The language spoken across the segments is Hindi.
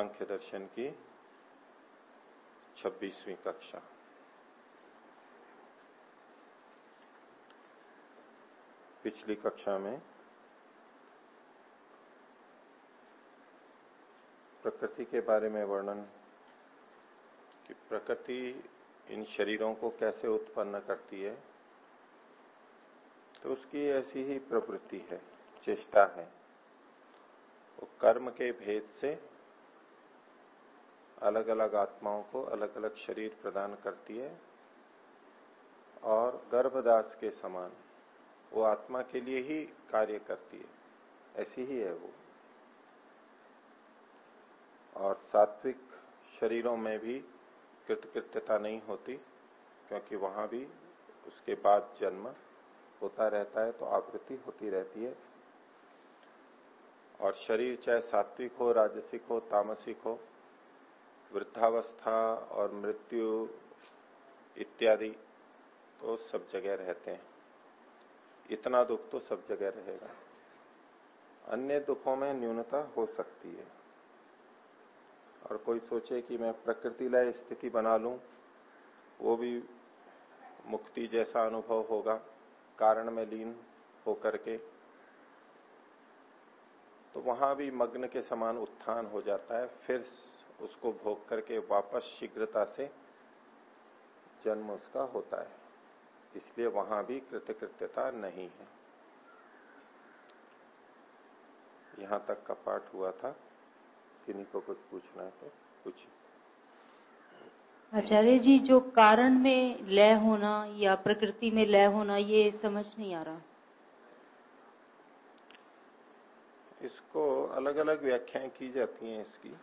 सांख्य दर्शन की छब्बीसवीं कक्षा। पिछली कक्षा में प्रकृति के बारे में वर्णन कि प्रकृति इन शरीरों को कैसे उत्पन्न करती है तो उसकी ऐसी ही प्रवृत्ति है, चेष्टा है। वो कर्म के भेद से अलग अलग आत्माओं को अलग अलग शरीर प्रदान करती है और गर्भदास के समान वो आत्मा के लिए ही कार्य करती है। ऐसी ही है वो। और सात्विक शरीरों में भी कृतकृत्यता नहीं होती, क्योंकि वहाँ भी उसके बाद जन्म होता रहता है तो आवृत्ति होती रहती है। और शरीर चाहे सात्विक हो, राजसिक हो, तामसिक हो वृद्धावस्था और मृत्यु इत्यादि तो सब जगह रहते हैं। इतना दुख तो सब जगह रहेगा। अन्य दुखों में न्यूनता हो सकती है। और कोई सोचे कि मैं प्रकृति लय स्थिति बना लूँ, वो भी मुक्ति जैसा अनुभव होगा, कारण में लीन होकर के। तो वहाँ भी मग्न के समान उत्थान हो जाता है, फिर उसको भोग करके वापस शीघ्रता से जन्म उसका होता है। इसलिए वहाँ भी कृतकृत्यता नहीं है। यहाँ तक का पाठ हुआ था। किन्हीं को कुछ पूछना है तो कुछ आचार्य जी जो कारण में लय होना या प्रकृति में लय होना ये समझ नहीं आ रहा। इसको अलग अलग व्याख्याएँ की जाती हैं इसकी।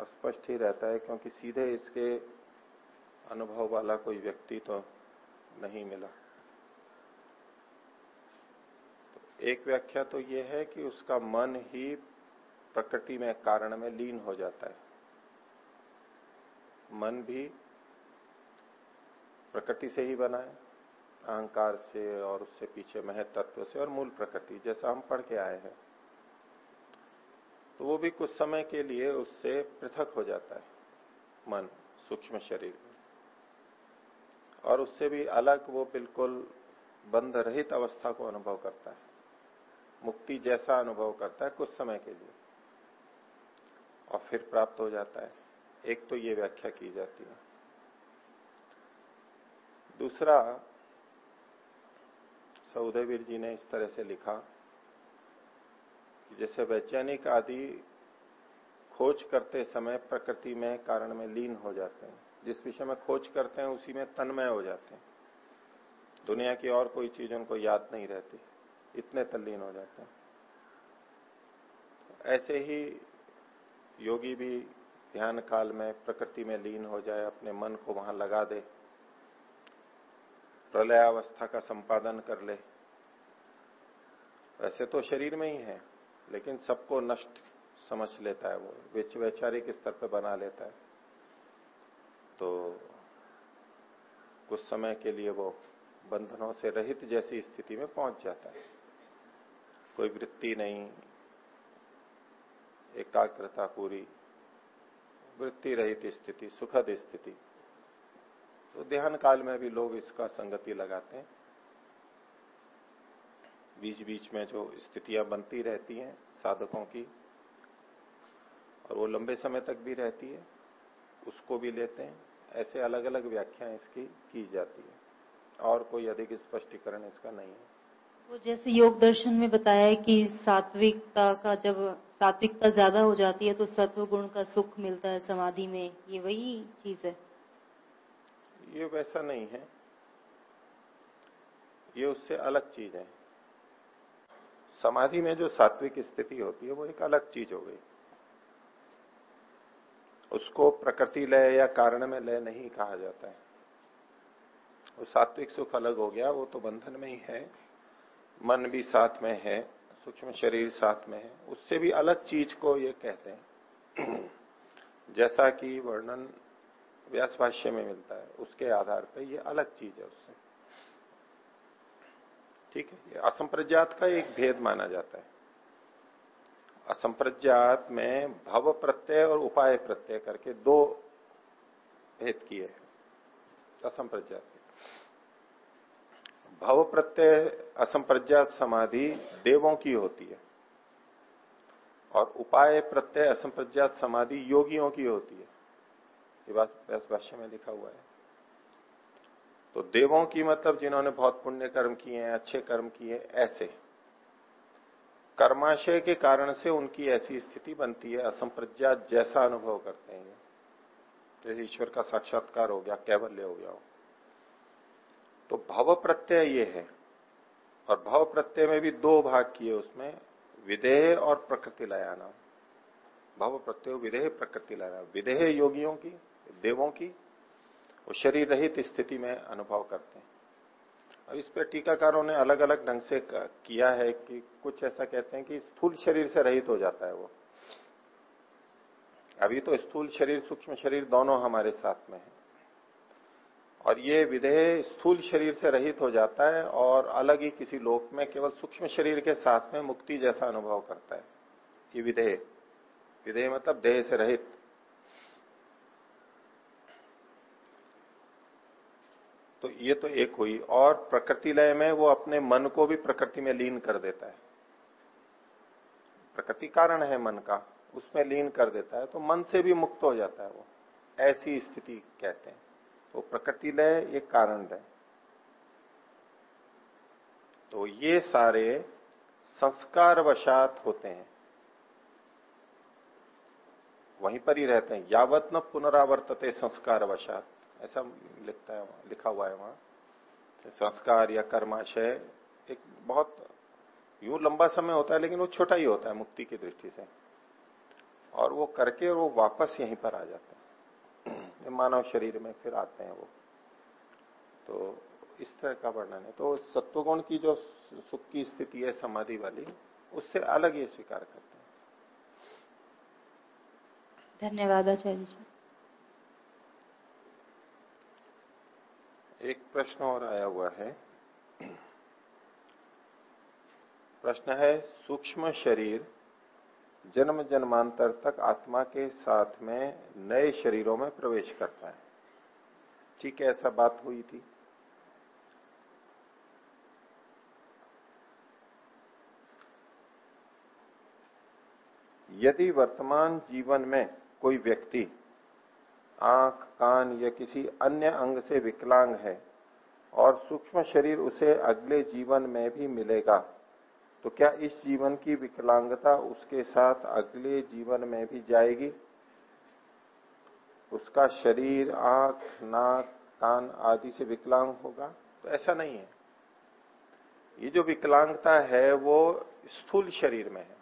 अस्पष्ट ही रहता है, क्योंकि सीधे इसके अनुभव वाला कोई व्यक्ति तो नहीं मिला। तो एक व्याख्या तो यह है कि उसका मन ही प्रकृति में कारण में लीन हो जाता है। मन भी प्रकृति से ही बना है, अहंकार से और उससे पीछे महत तत्व से और मूल प्रकृति, जैसा हम पढ़ के आए हैं। तो वो भी कुछ समय के लिए उससे पृथक हो जाता है, मन, सूक्ष्म शरीर। और उससे भी अलग वो बिल्कुल बंध रहित अवस्था को अनुभव करता है। मुक्ति जैसा अनुभव करता है कुछ समय के लिए। और फिर प्राप्त हो जाता है। एक तो ये व्याख्या की जाती है। दूसरा सौदयवीर जी ने इस तरह से लिखा जैसे वैज्ञानिक आदि खोज करते समय प्रकृति में कारण में लीन हो जाते हैं। जिस विषय में खोज करते हैं, उसी में तन्मय हो जाते हैं। दुनिया की और कोई चीज़ उनको याद नहीं रहती। इतने तल्लीन हो जाते हैं। ऐसे ही योगी भी ध्यान काल में प्रकृति में लीन हो जाए, अपने मन को वहाँ लगा दे। प्रलयावस्था का संपादन कर ले। वैसे तो शरीर में ही है। लेकिन सबको नष्ट समझ लेता है वो वैचारिक स्तर पर बना लेता है। तो कुछ समय के लिए वो बंधनों से रहित जैसी स्थिति में पहुँच जाता है। कोई वृत्ति नहीं, एकाग्रता पूरी, वृत्ति रहित स्थिति, सुखद स्थिति। तो ध्यान काल में भी लोग इसका संगति लगाते हैं। बीच बीच में जो स्थितियाँ बनती रहती हैं साधकों की और वो लंबे समय तक भी रहती है उसको भी लेते हैं। ऐसे अलग अलग व्याख्या इसकी की जाती है। और कोई अधिक स्पष्टीकरण इसका नहीं है। वो जैसे योग दर्शन में बताया है कि सात्विकता का जब सात्विकता ज़्यादा हो जाती है तो सत्व गुण का सुख मिलता है समाधि में। ये वही चीज़ है। ये वैसा नहीं है। ये उससे अलग चीज़ है। समाधि में जो सात्विक स्थिति होती है, वो एक अलग चीज़ हो गई। उसको प्रकृति लय या कारण में लय नहीं कहा जाता है। वो सात्विक सुख अलग हो गया, वो तो बंधन में ही है। मन भी साथ में है, सूक्ष्म शरीर साथ में है। उससे भी अलग चीज़ को ये कहते हैं। जैसा कि वर्णन व्यास भाष्य में मिलता है, उसके आधार पर ये अलग चीज़ है उससे। ठीक है? असंप्रज्ञात का एक भेद माना जाता है। असंप्रज्ञात में भव प्रत्यय और उपाय प्रत्यय करके दो भेद किए हैं। असंप्रज्ञात भव प्रत्यय, असंप्रज्ञात समाधि देवों की होती है और उपाय प्रत्यय, असंप्रज्ञात समाधि योगियों की होती है। ये बात भाष्य में लिखा हुआ है। तो देवों की मतलब जिन्होंने बहुत पुण्य कर्म किए हैं, अच्छे कर्म किए ऐसे। कर्माशय के कारण से उनकी ऐसी स्थिति बनती है असंप्रज्ञात जैसा अनुभव करते हैं। जैसे ईश्वर का साक्षात्कार हो गया, कैवल्य हो गया। हो तो भव प्रत्यय ये है। और भव प्रत्यय में भी दो भाग किए उसमें, विदेह और प्रकृति लयाना। भव प्रत्यय, विदेह, प्रकृति लयाना। विदेह योगियों की, देवों की वो शरीर रहित स्थिति में अनुभव करते हैं। अब इस पर टीकाकारों ने अलग अलग ढंग से किया है कि कुछ ऐसा कहते हैं कि स्थूल शरीर से रहित हो जाता है वो। अभी तो स्थूल शरीर, सूक्ष्म शरीर दोनों हमारे साथ में है। और ये विधेय स्थूल शरीर से रहित हो जाता है और अलग ही किसी लोक में केवल सूक्ष्म शरीर के साथ में मुक्ति जैसा अनुभव करता है। ये विधेय। विधेय मतलब देह से रहित। ये तो एक हुई। और प्रकृति लय में वो अपने मन को भी प्रकृति में लीन कर देता है। प्रकृति कारण है मन का, उसमें लीन कर देता है तो मन से भी मुक्त हो जाता है वो। ऐसी स्थिति कहते हैं। तो प्रकृति लय एक कारण लय तो ये सारे संस्कार वशात होते हैं। वहीं पर ही रहते हैं। यावत न पुनरावर्तते संस्कार वशात ऐसा लिखता है, लिखा हुआ है वहाँ। संस्कार या कर्माशय, एक बहुत, यूँ लंबा समय होता है, लेकिन वो छोटा ही होता है, मुक्ति की दृष्टि से। और वो करके वो वापस यहीं पर आ जाते हैं। मानव शरीर में फिर आते हैं वो। तो इस तरह का वर्णन है। तो सत्वगुण की जो सुख की स्थिति है, समाधि वाली, उससे अलग ये स्वीकार करते हैं। धन्यवाद आचार्य जी। एक प्रश्न और आया हुआ है। प्रश्न है, सूक्ष्म शरीर जन्म जन्मांतर तक आत्मा के साथ में नए शरीरों में प्रवेश करता है। ठीक है, ऐसा बात हुई थी। यदि वर्तमान जीवन में कोई व्यक्ति आँख, कान या किसी अन्य अंग से विकलांग है और सूक्ष्म शरीर उसे अगले जीवन में भी मिलेगा। तो क्या इस जीवन की विकलांगता उसके साथ अगले जीवन में भी जाएगी? उसका शरीर, आँख, नाक, कान आदि से विकलांग होगा? तो ऐसा नहीं है। ये जो विकलांगता है, वो स्थूल शरीर में है।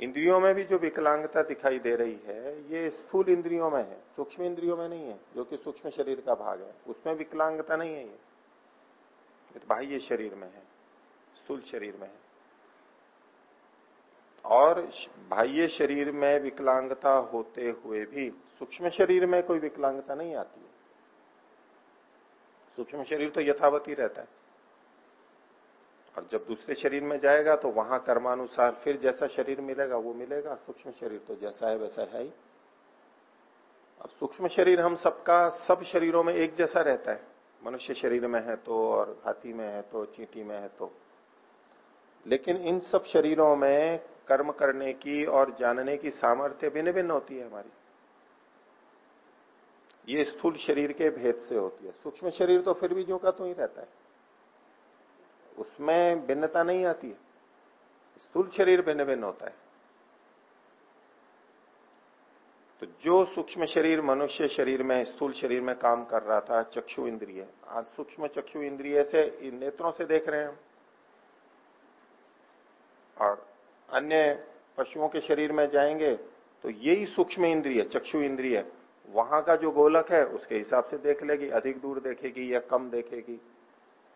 इंद्रियों में भी जो विकलांगता दिखाई दे रही है, ये स्थूल इंद्रियों में है। सूक्ष्म इंद्रियों में नहीं है, जो कि सूक्ष्म शरीर का भाग है। उसमें विकलांगता नहीं है ये। तो बाह्य शरीर में है, स्थूल शरीर में है। और बाह्य शरीर में विकलांगता होते हुए भी सूक्ष्म शरीर में कोई विकलांगता नहीं आती है। सूक्ष्म शरीर तो यथावत ही रहता है। और जब दूसरे शरीर में जाएगा तो वहाँ कर्मानुसार फिर जैसा शरीर मिलेगा वो मिलेगा, सूक्ष्म शरीर तो जैसा है वैसा है ही। अब सूक्ष्म शरीर हम सबका, सब शरीरों में एक जैसा रहता है। मनुष्य शरीर में है तो और हाथी में है तो चींटी में है तो। लेकिन इन सब शरीरों में कर्म करने की और जानने की सामर्थ्य भिन्न भिन्न होती है हमारी। ये स्थूल शरीर के भेद से होती है। सूक्ष्म शरीर तो फिर भी जो का तो ही रहता है। उसमें भिन्नता नहीं आती है। स्थूल शरीर भिन्न भिन्न होता है। तो जो सूक्ष्म शरीर मनुष्य शरीर में, स्थूल शरीर में काम कर रहा था, चक्षु इंद्रिय, आज सूक्ष्म चक्षु इंद्रिय से इन नेत्रों से देख रहे हैं हम। और अन्य पशुओं के शरीर में जाएँगे तो यही सूक्ष्म इंद्रिय, चक्षु इंद्रिय, वहाँ का जो गोलक है, उसके हिसाब से देख लेगी, अधिक दूर देखेगी या कम देखेगी।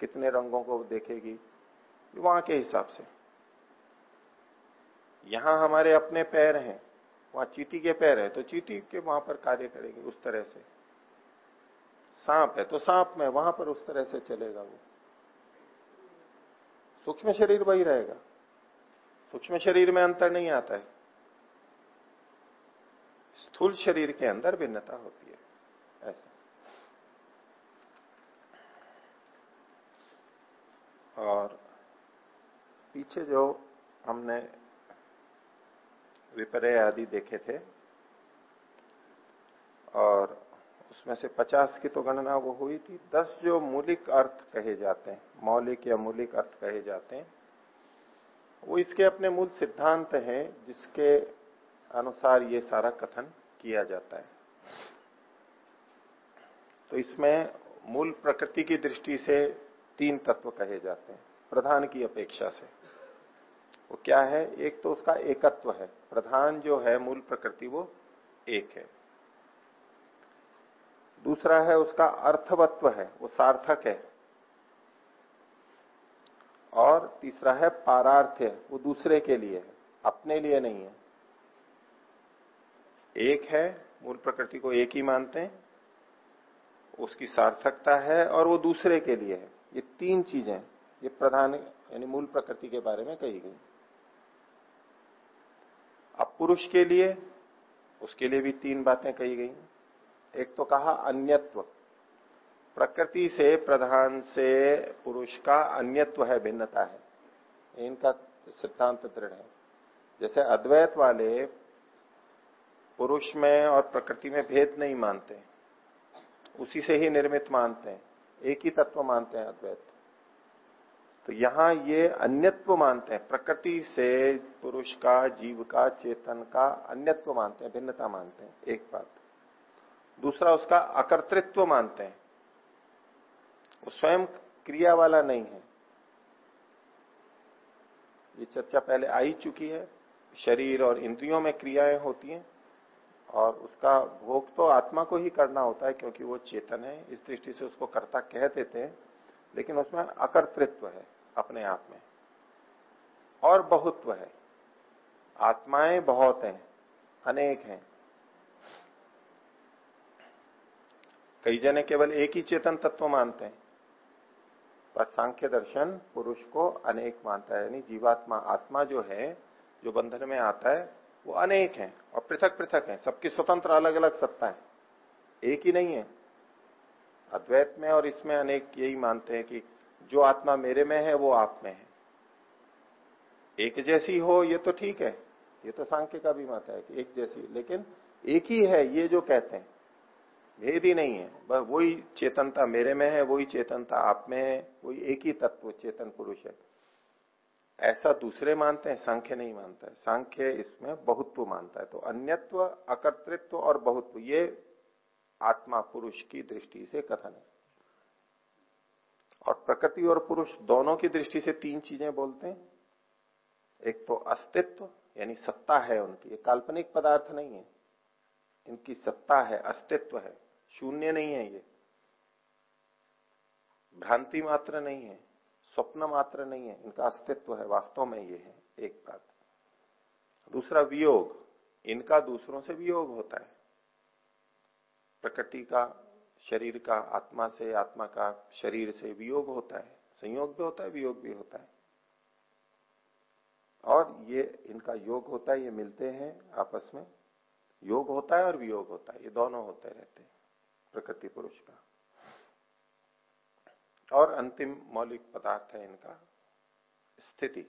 कितने रंगों को देखेगी? वहाँ के हिसाब से। यहाँ हमारे अपने पैर हैं, वहाँ चीटी के पैर है तो चीटी के वहाँ पर कार्य करेगी उस तरह से। सांप है तो सांप में वहाँ पर उस तरह से चलेगा वो। सूक्ष्म शरीर वही रहेगा। सूक्ष्म शरीर में अंतर नहीं आता है। स्थूल शरीर के अंदर भिन्नता होती है, ऐसा। और पीछे जो हमने विपर्य आदि देखे थे, और उसमें से 50 की तो गणना वो हुई थी। 10 जो मूलिक अर्थ कहे जाते हैं, मौलिक या मूलिक अर्थ कहे जाते हैं, वो इसके अपने मूल सिद्धांत हैं, जिसके अनुसार ये सारा कथन किया जाता है। तो इसमें मूल प्रकृति की दृष्टि से तीन तत्व कहे जाते हैं, प्रधान की अपेक्षा से। वो क्या है? एक तो उसका एकत्व है। प्रधान जो है, मूल प्रकृति, वो एक है। दूसरा है, उसका अर्थवत्व है, वो सार्थक है। और तीसरा है, पारार्थ है, वो दूसरे के लिए है, अपने लिए नहीं है। एक है, मूल प्रकृति को एक ही मानते हैं, उसकी सार्थकता है और वो दूसरे के लिए है। ये तीन चीज़ें ये प्रधान, यानी मूल प्रकृति के बारे में कही गई। अब पुरुष के लिए, उसके लिए भी तीन बातें कही गई। एक तो कहा अन्यत्व। प्रकृति से, प्रधान से, पुरुष का अन्यत्व है, भिन्नता है। इनका सिद्धांत दृढ़ है। जैसे अद्वैत वाले पुरुष में और प्रकृति में भेद नहीं मानते, उसी से ही निर्मित मानते हैं। एक ही तत्व मानते हैं अद्वैत। तो यहाँ ये अन्यत्व मानते हैं, प्रकृति से पुरुष का, जीव का, चेतन का अन्यत्व मानते हैं, भिन्नता मानते हैं, एक बात। दूसरा उसका अकर्तृत्व मानते हैं। वो स्वयं क्रिया वाला नहीं है। ये चर्चा पहले आ ही चुकी है। शरीर और इंद्रियों में क्रियाएँ होती हैं। और उसका भोग तो आत्मा को ही करना होता है, क्योंकि वो चेतन है, इस दृष्टि से उसको कर्ता कह देते हैं, लेकिन उसमें अकर्तृत्व है अपने आप में। और बहुत्व है। आत्माएँ बहुत हैं, अनेक हैं। कई जने केवल एक ही चेतन तत्व मानते हैं, पर सांख्य दर्शन पुरुष को अनेक मानता है। यानी जीवात्मा, आत्मा जो है, जो बंधन में आता है वो अनेक है और पृथक पृथक है। सबकी स्वतंत्र अलग अलग सत्ता है। एक ही नहीं है। अद्वैत में और इसमें अनेक यही मानते हैं कि जो आत्मा मेरे में है, वो आप में है। एक जैसी हो, ये तो ठीक है। ये तो सांख्य का भी मत है कि एक जैसी। लेकिन एक ही है, ये जो कहते हैं। भेद ही नहीं है। वही चेतनता मेरे में है, वही चेतनता आप में है, वही एक ही तत्व, चेतन पुरुष है। ऐसा दूसरे मानते हैं, सांख्य नहीं मानता है। सांख्य इसमें बहुत्व मानता है। तो अन्यत्व, अकर्तृत्व और बहुत्व, ये आत्मा पुरुष की दृष्टि से कथन है। और प्रकृति और पुरुष दोनों की दृष्टि से तीन चीज़ें बोलते हैं। एक तो अस्तित्व, यानी सत्ता है उनकी। ये काल्पनिक पदार्थ नहीं है। इनकी सत्ता है, अस्तित्व है। शून्य नहीं है ये। भ्रांति मात्र नहीं है। स्वप्न मात्र नहीं है, इनका अस्तित्व है, वास्तव में ये है, एक बात। दूसरा वियोग, इनका दूसरों से वियोग होता है। प्रकृति का, शरीर का, आत्मा से, आत्मा का शरीर से वियोग होता है, संयोग भी होता है, वियोग भी होता है। और ये, इनका योग होता है, ये मिलते हैं आपस में। योग होता है और वियोग होता है, ये दोनों होते रहते हैं, प्रकृति पुरुष का। और अंतिम मौलिक पदार्थ है इनका स्थिति।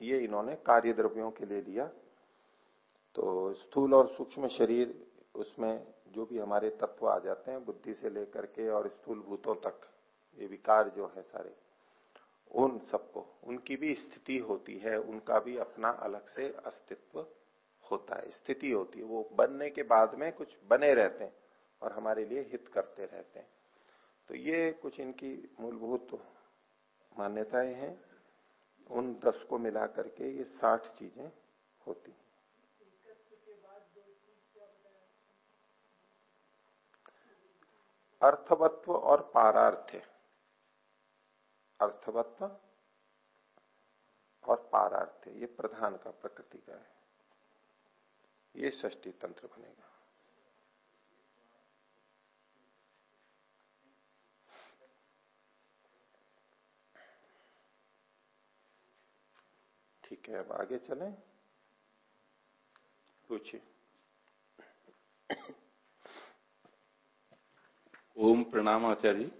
ये इन्होंने कार्य द्रव्यों के लिए लिया तो स्थूल और सूक्ष्म शरीर, उसमें जो भी हमारे तत्व आ जाते हैं, बुद्धि से लेकर के और स्थूल भूतों तक, ये विकार जो है सारे, उन सबको, उनकी भी स्थिति होती है, उनका भी अपना अलग से अस्तित्व होता है। स्थिति होती है, वो बनने के बाद में कुछ बने रहते हैं और हमारे लिए हित करते रहते हैं। तो ये कुछ इनकी मूलभूत मान्यताएँ हैं। उन दस को मिला करके ये साठ चीज़ें होती हैं। अर्थवत्व और पारार्थ अर्थवत्व और पारार्थ ये प्रधान का प्रकृति का है। ये षष्टी तंत्र बनेगा। ठीक है अब आगे चलें। पूछिए। ओम प्रणाम आचार्य।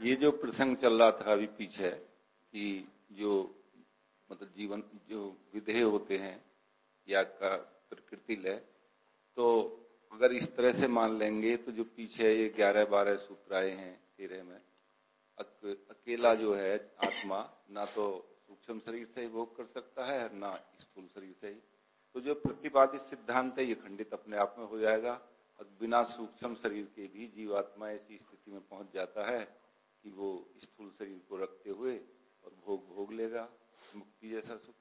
ये जो प्रसंग चल रहा था अभी पीछे कि जो मतलब जीवन जो विधेय होते हैं या का प्रकृति लय तो अगर इस तरह से मान लेंगे तो जो पीछे ये ग्यारह बारह सूत्र आए हैं तेरह में अक, अकेला जो है आत्मा ना तो सूक्ष्म शरीर से ही भोग कर सकता है ना स्थूल शरीर से ही। तो जो प्रतिपादित सिद्धांत है ये खंडित अपने आप में हो जाएगा। और बिना सूक्ष्म शरीर के भी जीवात्मा ऐसी स्थिति में पहुँच जाता है कि वो स्थूल शरीर को रखते हुए और भोग भोग लेगा मुक्ति जैसा सुख।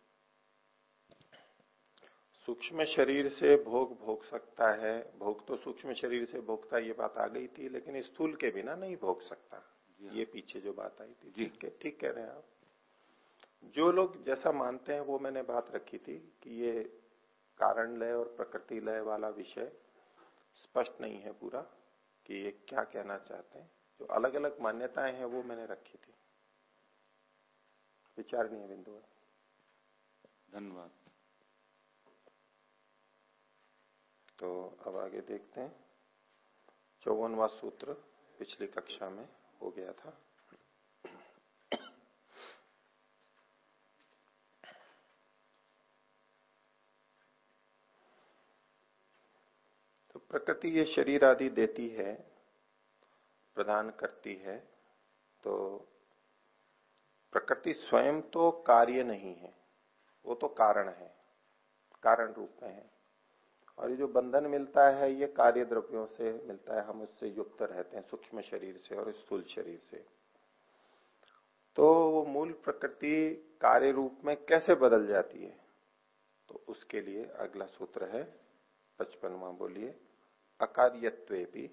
सूक्ष्म शरीर से भोग भोग सकता है। भोग तो सूक्ष्म शरीर से भोगता ये बात आ गई थी लेकिन स्थूल के बिना नहीं भोग सकता। हाँ। ये पीछे जो बात आई थी ठीक है ठीक कह रहे हैं आप। जो लोग जैसा मानते हैं वो मैंने बात रखी थी कि ये कारण लय और प्रकृति लय वाला विषय स्पष्ट नहीं है पूरा कि ये क्या कहना चाहते हैं। जो अलग अलग मान्यताएँ हैं वो मैंने रखी थी। विचारणीय बिंदु है। धन्यवाद। तो अब आगे देखते हैं। चौवनवा सूत्र पिछली कक्षा में हो गया था। प्रकृति ये शरीर आदि देती है, प्रदान करती है तो प्रकृति स्वयं तो कार्य नहीं है, वो तो कारण है, कारण रूप में है। और ये जो बंधन मिलता है, ये कार्य द्रव्यों से मिलता है, हम उससे युक्त रहते हैं, सूक्ष्म शरीर से और स्थूल शरीर से। तो वो मूल प्रकृति कार्य रूप में कैसे बदल जाती है? तो उसके लिए अगला सूत्र है, पचपनवा बोलिए। अकार्यत्वे भी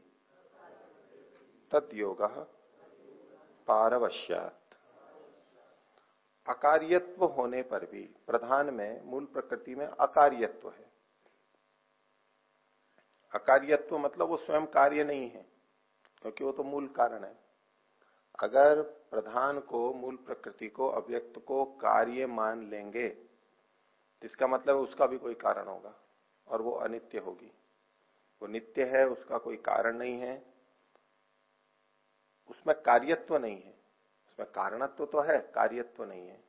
तद योग पारवश्यात। अकार्यत्व होने पर भी प्रधान में, मूल प्रकृति में अकार्यत्व है। अकार्यत्व मतलब वो स्वयं कार्य नहीं है, क्योंकि वो तो मूल कारण है। अगर प्रधान को, मूल प्रकृति को, अव्यक्त को कार्य मान लेंगे तो इसका मतलब उसका भी कोई कारण होगा और वो अनित्य होगी। वो नित्य है, उसका कोई कारण नहीं है। उसमें कार्यत्व नहीं है। उसमें कारणत्व तो है, कार्यत्व नहीं है।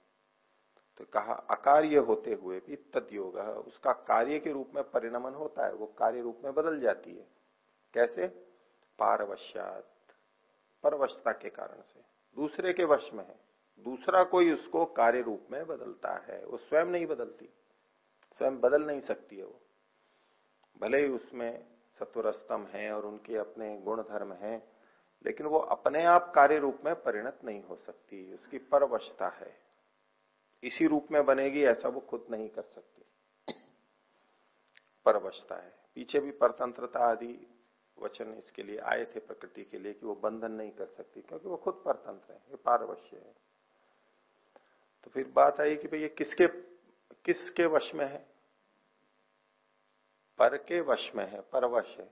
तो कहा, अकार्य होते हुए भी तदयोग, उसका कार्य के रूप में परिणमन होता है, वो कार्य रूप में बदल जाती है। कैसे? पारवश्यात, परवशता के कारण से। दूसरे के वश में है। दूसरा कोई उसको कार्य रूप में बदलता है, वो स्वयं नहीं बदलती। स्वयं बदल नहीं सकती है वो। भले ही उसमें सत्वरस्तम है और उनके अपने गुण धर्म हैं, लेकिन वो अपने आप कार्य रूप में परिणत नहीं हो सकती, उसकी परवशता है। इसी रूप में बनेगी, ऐसा वो खुद नहीं कर सकती। परवशता है। पीछे भी परतंत्रता आदि वचन इसके लिए आए थे प्रकृति के लिए कि वो बंधन नहीं कर सकती, क्योंकि वो खुद परतंत्र है, ये पारवश्य है। तो फिर बात आई कि भाई ये किसके किसके वश में है? पर के वश में है परवश है।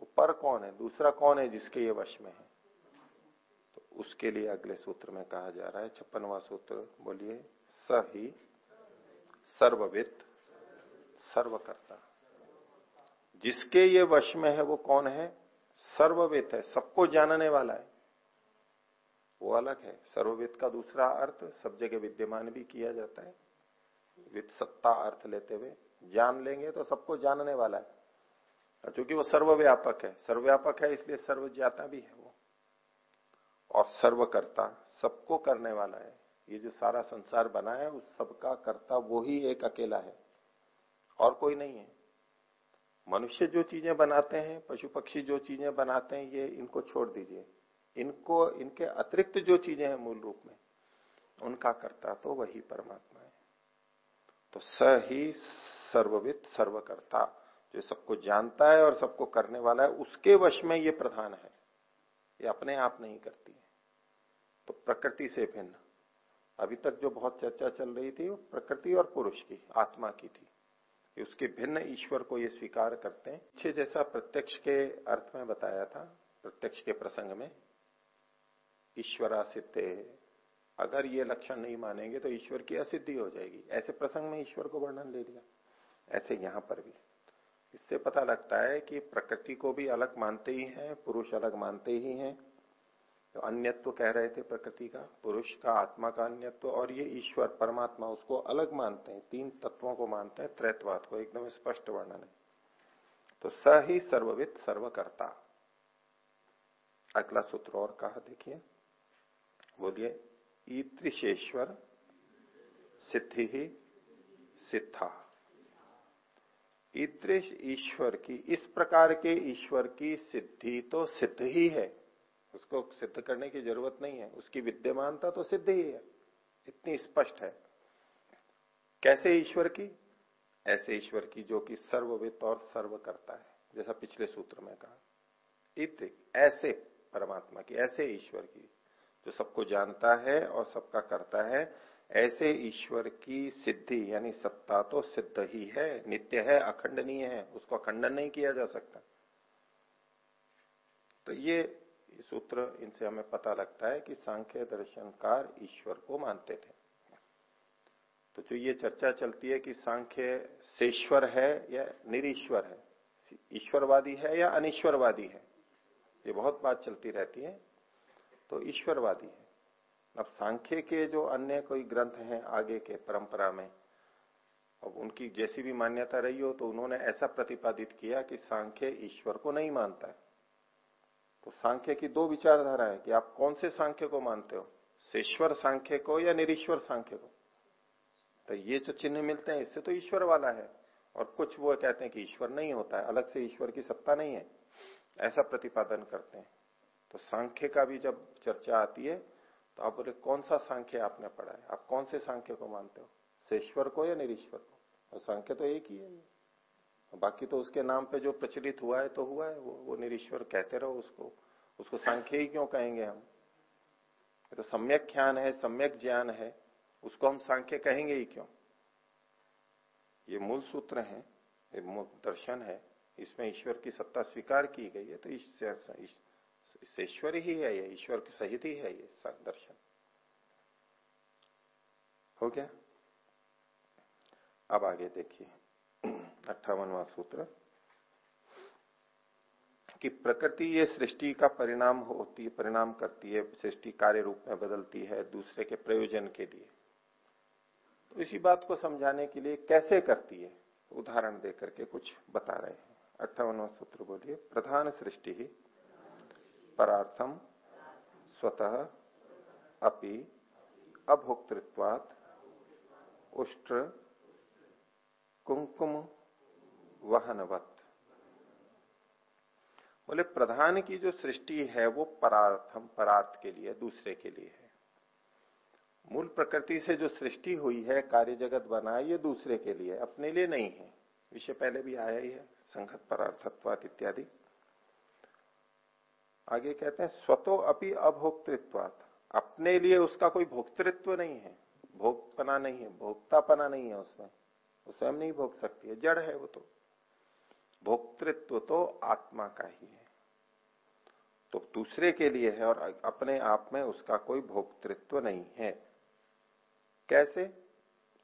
वो पर कौन है? दूसरा कौन है जिसके ये वश में है? तो उसके लिए अगले सूत्र में कहा जा रहा है, छप्पनवा सूत्र, बोलिए स ही सर्ववित सर्वकर्ता। जिसके ये वश में है, वो कौन है? सर्ववित है, सबको जानने वाला है। वो अलग है। सर्ववित का दूसरा अर्थ, सब जगह विद्यमान भी किया जाता है। वित्त सत्ता अर्थ लेते हुए जान लेंगे तो सबको जानने वाला है। क्योंकि वो सर्वव्यापक है सर्वव्यापक है इसलिए सर्वज्ञाता भी है वो। और सर्वकर्ता सबको करने वाला है। ये जो सारा संसार बना है, उस सबका कर्ता वो ही एक अकेला है। और कोई नहीं है। मनुष्य जो चीज़ें बनाते हैं, पशु पक्षी जो चीज़ें बनाते हैं, ये इनको छोड़ दीजिए। इनको, इनके अतिरिक्त जो चीज़ें हैं मूल रूप में, उनका कर्ता तो वही परमात्मा है। तो स ही सर्वविद, सर्वकर्ता। जो सबको जानता है और सबको करने वाला है, उसके वश में ये प्रधान है। ये अपने आप नहीं करती है। तो प्रकृति से भिन्न। अभी तक जो बहुत चर्चा चल रही थी, वो प्रकृति और पुरुष की, आत्मा की थी। कि उसके भिन्न ईश्वर को ये स्वीकार करते हैं। पीछे जैसा प्रत्यक्ष के अर्थ में बताया था, प्रत्यक्ष के प्रसंग में ईश्वर सिद्धे अगर ये लक्षण नहीं मानेंगे तो ईश्वर की असिद्धि हो जाएगी। ऐसे प्रसंग में ईश्वर को वर्णन ले लिया। ऐसे यहाँ पर भी। इससे पता लगता है कि प्रकृति को भी अलग मानते ही हैं, पुरुष अलग मानते ही हैं। तो अन्यत्व कह रहे थे प्रकृति का, पुरुष का, आत्मा का अन्यत्व, और ये ईश्वर, परमात्मा उसको अलग मानते हैं। तीन तत्वों को मानते हैं, त्रैतवाद को, एकदम स्पष्ट वर्णन है। तो स ही सर्वविद, सर्वकर्ता। अगला सूत्र और कहा, देखिए। बोलिए, ईत्रिशेश्वर सिद्धि ही सिद्धा। ईत्रिश ईश्वर की, इस प्रकार के ईश्वर की सिद्धि तो सिद्ध ही है। उसको सिद्ध करने की ज़रूरत नहीं है। उसकी विद्यमानता तो सिद्ध ही है। इतनी स्पष्ट है। कैसे ईश्वर की? ऐसे ईश्वर की जो कि सर्ववित और सर्व करता है, जैसा पिछले सूत्र में कहा। इत्रिक ऐसे परमात्मा की, ऐसे ईश्वर की, जो सबको जानता है और सबका करता है ऐसे ईश्वर की सिद्धि, यानी सत्ता तो सिद्ध ही है, नित्य है, अखंडनीय है, उसको खंडन नहीं किया जा सकता। तो ये सूत्र, इनसे हमें पता लगता है कि सांख्य दर्शनकार ईश्वर को मानते थे। तो जो ये चर्चा चलती है कि सांख्य सेश्वर है या निरीश्वर है, ईश्वरवादी है या अनिश्वरवादी है, ये बहुत बात चलती रहती है तो ईश्वरवादी है। अब सांख्य के जो अन्य कोई ग्रंथ हैं आगे के परंपरा में, अब उनकी जैसी भी मान्यता रही हो तो उन्होंने ऐसा प्रतिपादित किया कि सांख्य ईश्वर को नहीं मानता है। तो सांख्य की दो विचारधारा है कि आप कौन से सांख्य को मानते हो शेश्वर सांख्य को या निरीश्वर सांख्य को? तो ये जो चिन्ह मिलते हैं, इससे तो ईश्वर वाला है। और कुछ वो कहते हैं कि ईश्वर नहीं होता है, अलग से ईश्वर की सत्ता नहीं है। ऐसा प्रतिपादन करते हैं। तो सांख्य का भी जब चर्चा आती है तो आप बोले कौन सा सांख्य आपने पढ़ा है? आप कौन से सांख्य को मानते हो? शेश्वर को या निरीश्वर को? और सांख्य तो एक ही है। बाकी तो उसके नाम पे जो प्रचलित हुआ है तो हुआ है। वो, वो निरीश्वर कहते रहो उसको। उसको सांख्य ही क्यों कहेंगे हम? तो सम्यक ज्ञान है सम्यक ज्ञान है। उसको हम सांख्य कहेंगे ही क्यों? ये मूल सूत्र है ये मूल दर्शन है। इसमें ईश्वर की सत्ता स्वीकार की गई है तो ईश्वर ही है, ये ईश्वर की सहित ही है ये दर्शन। हो गया? अब आगे देखिए। अट्ठावनवा सूत्र। कि प्रकृति ये सृष्टि का परिणाम होती है, परिणाम करती है, सृष्टि कार्य रूप में बदलती है दूसरे के प्रयोजन के लिए। तो इसी बात को समझाने के लिए कैसे करती है? उदाहरण देकर के कुछ बता रहे हैं। अट्ठावनवा सूत्र बोलिए, प्रधान सृष्टि ही परार्थम स्वतः अपि अभोक्तृत्वात। उष्ट्र कुंकुम वहनवत बोले, प्रधान की जो सृष्टि है, वो परार्थम, परार्थ के लिए, दूसरे के लिए है। मूल प्रकृति से जो सृष्टि हुई है, कार्य जगत बना ये दूसरे के लिए, अपने लिए नहीं है। विषय पहले भी आया ही है, संगत परार्थत्वात इत्यादि। आगे कहते हैं, स्वतो अपि अभोक्तृत्वात। अपने लिए उसका कोई भोक्तृत्व नहीं है। भोगपना नहीं है, भोक्तापना नहीं है उसमें। वो स्वयं नहीं भोग सकती है, जड़ है वो तो। भोक्तृत्व तो आत्मा का ही है। तो दूसरे के लिए है और अपने आप में उसका कोई भोक्तृत्व नहीं है। कैसे?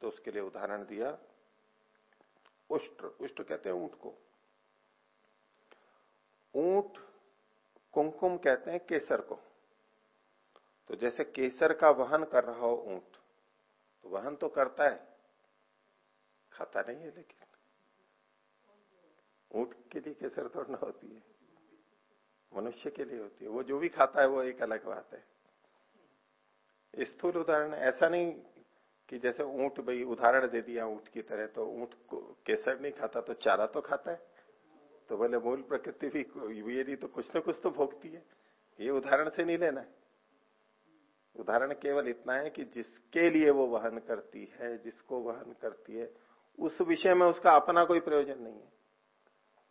तो उसके लिए उदाहरण दिया, उष्ट उष्ट कहते हैं ऊँट को। ऊँट कुमकुम कहते हैं केसर को। तो जैसे केसर का वहन कर रहा हो ऊँट तो वहन तो करता है, खाता नहीं है लेकिन ऊँट के लिए केसर तोड़ना होती है, मनुष्य के लिए होती है। वो जो भी खाता है वो एक अलग बात है। स्थूल उदाहरण, ऐसा नहीं कि जैसे ऊँट भाई उदाहरण दे दिया ऊँट की तरह तो ऊँट केसर नहीं खाता तो चारा तो खाता है। तो बोले, मूल प्रकृति भी यदि तो कुछ ना कुछ तो भोगती है। ये उदाहरण से नहीं लेना है। उदाहरण केवल इतना है कि जिसके लिए वो वहन करती है, जिसको वहन करती है, उस विषय में उसका अपना कोई प्रयोजन नहीं है।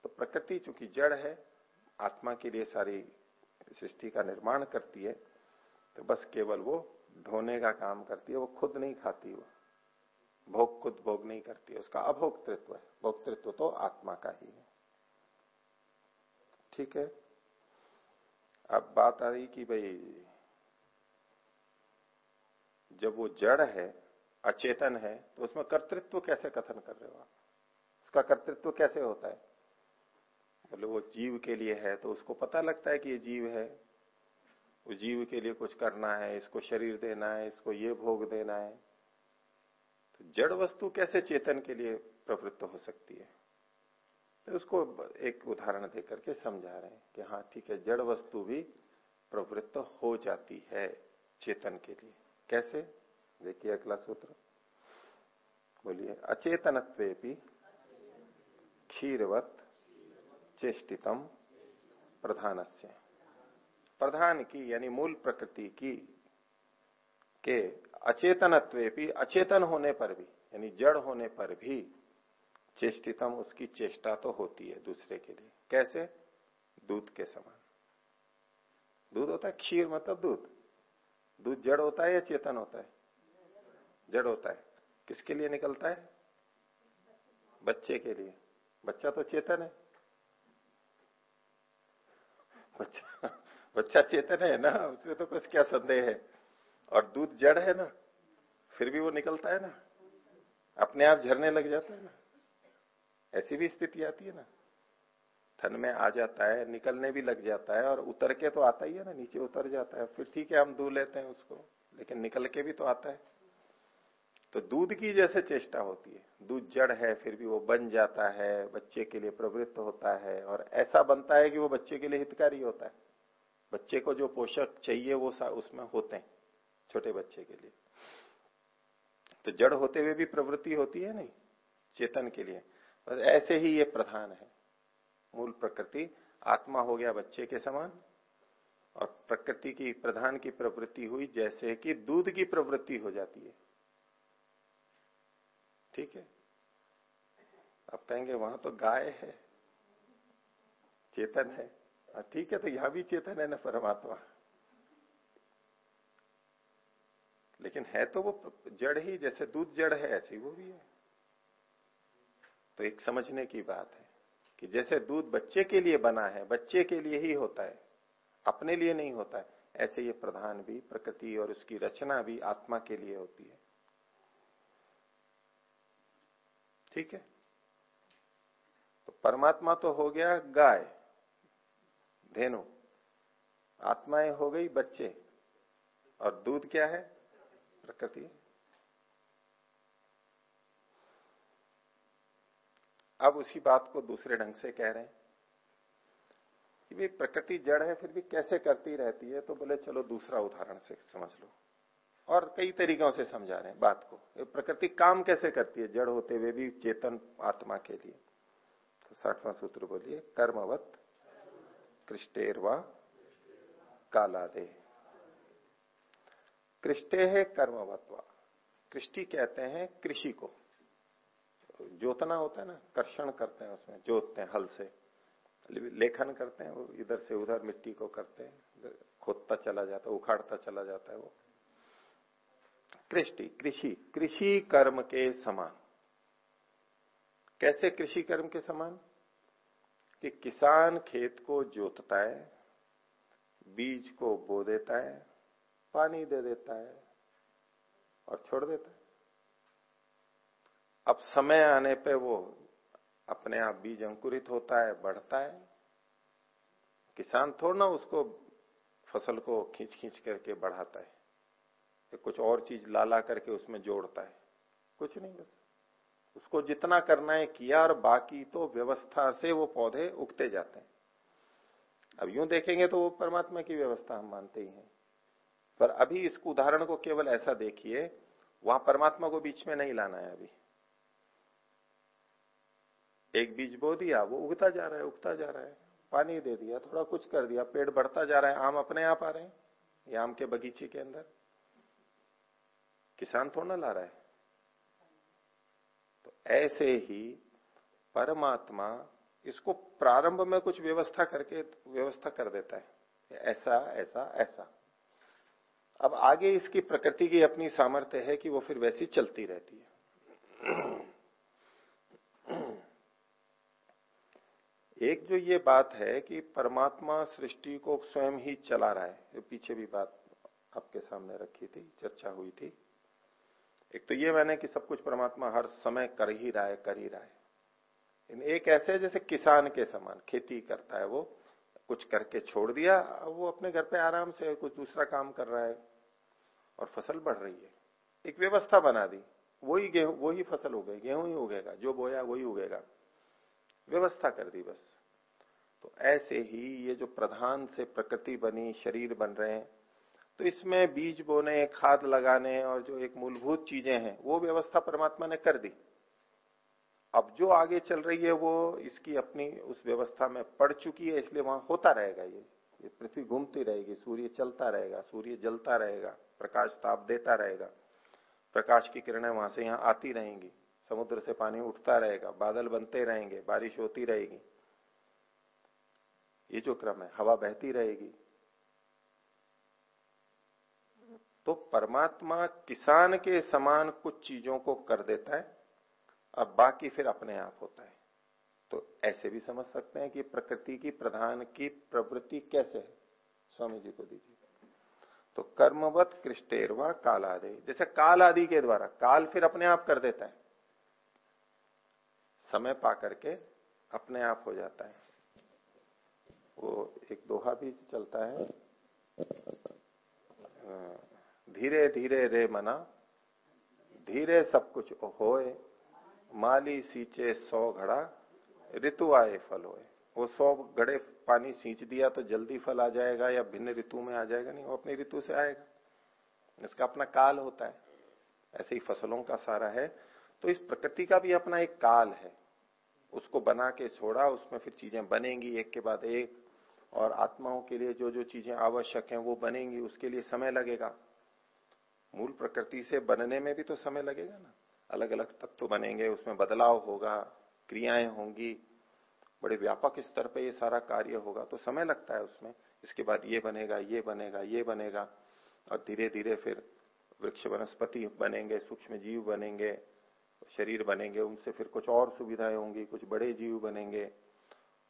तो प्रकृति चूँकि जड़ है, आत्मा के लिए सारी सृष्टि का निर्माण करती है तो बस केवल वो ढोने का काम करती है, वो खुद नहीं खाती वो। भोग खुद भोग नहीं करती है उसका अभोक्तृत्व है। भोक्तृत्व तो आत्मा का ही है। ठीक है? अब बात आ रही कि भाई, जब वो जड़ है, अचेतन है तो उसमें कर्तृत्व कैसे कथन कर रहे हो आप? उसका कर्तृत्व कैसे होता है? बोले वो जीव के लिए है तो उसको पता लगता है कि ये जीव है। वो जीव के लिए कुछ करना है, इसको शरीर देना है, इसको ये भोग देना है। तो जड़ वस्तु कैसे चेतन के लिए प्रवृत्त हो सकती है? तो उसको एक उदाहरण देकर के समझा रहे हैं कि हाँ ठीक है, जड़ वस्तु भी प्रवृत्त हो जाती है चेतन के लिए। कैसे? देखिए अगला सूत्र। बोलिए अचेतनत्वे भी क्षीरवत चेष्टितम प्रधान से प्रधान की, यानी मूल प्रकृति की, के अचेतनत्वे भी अचेतन होने पर भी, यानी जड़ होने पर भी चेष्टितम उसकी चेष्टा तो होती है दूसरे के लिए। कैसे? दूध के समान। दूध होता है खीर मतलब दूध। दूध जड़ होता है या चेतन होता है? जड़ होता है। किसके लिए निकलता है? बच्चे के लिए। बच्चा तो चेतन है। बच्चा बच्चा चेतन है ना? उसमें तो कुछ क्या संदेह है? और दूध जड़ है ना? फिर भी वो निकलता है ना? अपने आप झरने लग जाता है ना? ऐसी भी स्थिति आती है ना। थन में आ जाता है, निकलने भी लग जाता है और उतर के तो आता ही है ना, नीचे उतर जाता है। फिर ठीक है, हम दू लेते हैं उसको, लेकिन निकल के भी तो आता है। तो दूध की जैसे चेष्टा होती है। दूध जड़ है, फिर भी वो बन जाता है, बच्चे के लिए प्रवृत्त होता है और ऐसा बनता है कि वो बच्चे के लिए हितकारी होता है। बच्चे को जो पोषक चाहिए वो उसमें होते हैं, छोटे बच्चे के लिए। तो जड़ होते हुए भी प्रवृत्ति होती है नहीं, चेतन के लिए। ऐसे ही ये प्रधान है। मूल प्रकृति आत्मा हो गया बच्चे के समान और प्रकृति की प्रधान की प्रवृत्ति हुई जैसे कि दूध की प्रवृत्ति हो जाती है। ठीक है? आप कहेंगे वहाँ तो गाय है चेतन है। हाँ, ठीक है तो यहाँ भी चेतन है ना परमात्मा। लेकिन है तो वो जड़ ही जैसे दूध जड़ है ऐसी वो भी है। तो एक समझने की बात है कि जैसे दूध बच्चे के लिए बना है, बच्चे के लिए ही होता है, अपने लिए नहीं होता है, ऐसे ये प्रधान भी, प्रकृति और उसकी रचना भी आत्मा के लिए होती है। ठीक है? तो परमात्मा तो हो गया गाय, धेनु। आत्माएँ हो गई बच्चे। और दूध क्या है? प्रकृति। अब उसी बात को दूसरे ढंग से कह रहे हैं कि प्रकृति जड़ है, फिर भी कैसे करती रहती है? तो बोले, चलो दूसरा उदाहरण से समझ लो। और कई तरीकों से समझा रहे हैं बात को। प्रकृति काम कैसे करती है? जड़ होते हुए भी चेतन आत्मा के लिए। तो साठवां सूत्र बोलिए, कर्मवत कृष्टेरवा कालादे कृष्टे है कर्मवत्वा। कृष्टि कहते हैं कृषि को। जोतना होता है ना, कर्षण करते हैं उसमें, जोतते हैं हल से। लेखन करते हैं वो, इधर से उधर मिट्टी को करते हैं खोदता चला जाता है उखाड़ता चला जाता है वो। कृष्टि, कृषि कृषि कर्म के समान। कैसे कृषि कर्म के समान? कि किसान खेत को जोतता है, बीज को बो देता है, पानी दे देता है और छोड़ देता है। अब समय आने पे वो अपने आप बीज अंकुरित होता है, बढ़ता है। किसान थोड़ा ना उसको फ़सल को खींच खींच करके बढ़ाता है। तो कुछ और चीज़ ला ला करके उसमें जोड़ता है। कुछ नहीं बस। उसको जितना करना है किया और बाकी तो व्यवस्था से वो पौधे उगते जाते हैं। अब यूँ देखेंगे तो वो परमात्मा की व्यवस्था हम मानते ही हैं। पर अभी इस उदाहरण को केवल ऐसा देखिए, वहाँ परमात्मा को बीच में नहीं लाना है अभी। एक बीज बो दिया, वो उगता जा रहा है, उगता जा रहा है। पानी दे दिया, थोड़ा कुछ कर दिया, पेड़ बढ़ता जा रहा है, आम अपने आप आ रहे हैं आम के बगीचे के अंदर। किसान थोड़ा ला रहा है। तो ऐसे ही परमात्मा इसको प्रारंभ में कुछ व्यवस्था करके, व्यवस्था कर देता है। ऐसा ऐसा ऐसा। अब आगे इसकी प्रकृति की अपनी सामर्थ्य है कि वो फिर वैसी चलती रहती है। एक जो ये बात है कि परमात्मा सृष्टि को स्वयं ही चला रहा है, जो पीछे भी बात आपके सामने रखी थी, चर्चा हुई थी। एक तो ये मैंने कि सब कुछ परमात्मा हर समय कर ही रहा है, कर ही रहा है। एक ऐसे जैसे किसान के समान, खेती करता है वो, कुछ करके छोड़ दिया वो अपने घर पे आराम से कुछ दूसरा काम कर रहा है और फ़सल बढ़ रही है। एक व्यवस्था बना दी, वही गेहूँ, वही फ़सल उगे, गेहूँ ही उगेगा, जो बोया वही उगेगा। व्यवस्था कर दी बस। तो ऐसे ही ये जो प्रधान से प्रकृति बनी, शरीर बन रहे हैं तो इसमें बीज बोने, खाद लगाने और जो एक मूलभूत चीज़ें हैं, वो व्यवस्था परमात्मा ने कर दी। अब जो आगे चल रही है, वो इसकी अपनी उस व्यवस्था में पड़ चुकी है, इसलिए वहाँ होता रहेगा ये। ये पृथ्वी घूमती रहेगी, सूर्य चलता रहेगा, सूर्य जलता रहेगा, प्रकाश ताप देता रहेगा, प्रकाश की किरणें वहाँ से यहाँ आती रहेंगी, समुद्र से पानी उठता रहेगा, बादल बनते रहेंगे, बारिश होती रहेगी। ये जो क्रम है, हवा बहती रहेगी। तो परमात्मा किसान के समान कुछ चीज़ों को कर देता है, अब बाकी फिर अपने आप होता है। तो ऐसे भी समझ सकते हैं कि प्रकृति की प्रधान की प्रवृत्ति कैसे है। स्वामी जी को दीजिए। तो कर्मवत कृष्टेरवा काल आदि जैसे काल आदि के द्वारा, काल फिर अपने आप कर देता है। समय पा करके अपने आप हो जाता है। वो एक दोहा भी चलता है। धीरे धीरे रे मना, धीरे सब कुछ होए, माली सींचे सौ घड़ा, ऋतु आए फल होए। वो सौ घड़े पानी सींच दिया तो जल्दी फल आ जाएगा या भिन्न ऋतु में आ जाएगा? नहीं, वो अपनी ऋतु से आएगा। इसका अपना काल होता है। ऐसे ही फ़सलों का सारा है। तो इस प्रकृति का भी अपना एक काल है। उसको बना के छोड़ा, उसमें फिर चीज़ें बनेंगी एक के बाद एक, और आत्माओं के लिए जो जो चीज़ें आवश्यक हैं वो बनेंगी, उसके लिए समय लगेगा। मूल प्रकृति से बनने में भी तो समय लगेगा ना। अलग अलग तत्व बनेंगे, उसमें बदलाव होगा, क्रियाएँ होंगी, बड़े व्यापक स्तर पे ये सारा कार्य होगा तो समय लगता है उसमें। इसके बाद ये बनेगा ये बनेगा ये बनेगा, और धीरे धीरे फिर वृक्ष वनस्पति बनेंगे सूक्ष्म जीव बनेंगे शरीर बनेंगे, उनसे फिर कुछ और सुविधाएँ होंगी, कुछ बड़े जीव बनेंगे।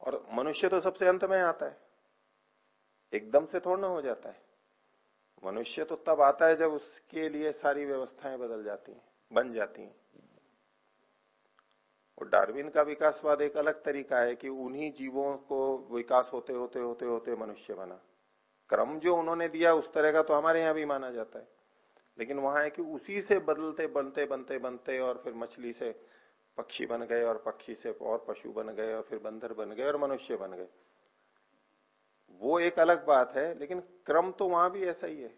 और मनुष्य तो सबसे अंत में आता है, एकदम से थोड़ा ना हो जाता है। मनुष्य तो तब आता है जब उसके लिए सारी व्यवस्थाएँ बदल जाती हैं, बन जाती हैं। और डार्विन का विकासवाद एक अलग तरीका है कि उन्हीं जीवों को विकास होते होते होते होते मनुष्य बना। क्रम जो उन्होंने दिया उस तरह का तो हमारे यहाँ भी माना जाता है। लेकिन वहाँ है कि उसी से बदलते, बनते बनते बनते और फिर मछली से पक्षी बन गए और पक्षी से और पशु बन गए और फिर बंदर बन गए और मनुष्य बन गए। वो एक अलग बात है, लेकिन क्रम तो वहाँ भी ऐसा ही है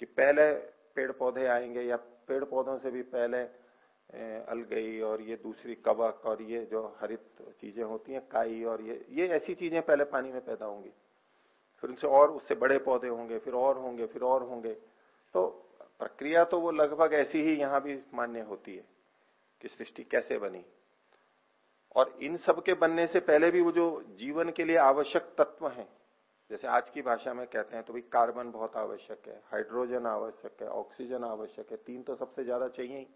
कि पहले पेड़ पौधे आएँगे या पेड़ पौधों से भी पहले अलगई और ये दूसरी कवक और ये जो हरित चीज़ें होती हैं, काई और ये ये ऐसी चीज़ें पहले पानी में पैदा होंगी। फिर उनसे और, उससे बड़े पौधे होंगे, फिर और होंगे, फिर और होंगे। तो प्रक्रिया तो वो लगभग ऐसी ही यहाँ भी मान्य होती है कि सृष्टि कैसे बनी। और इन सब के बनने से पहले भी वो जो जीवन के लिए आवश्यक तत्व हैं, जैसे आज की भाषा में कहते हैं तो भाई कार्बन बहुत आवश्यक है, हाइड्रोजन आवश्यक है, ऑक्सीजन आवश्यक है, तीन तो सबसे ज़्यादा चाहिए ही।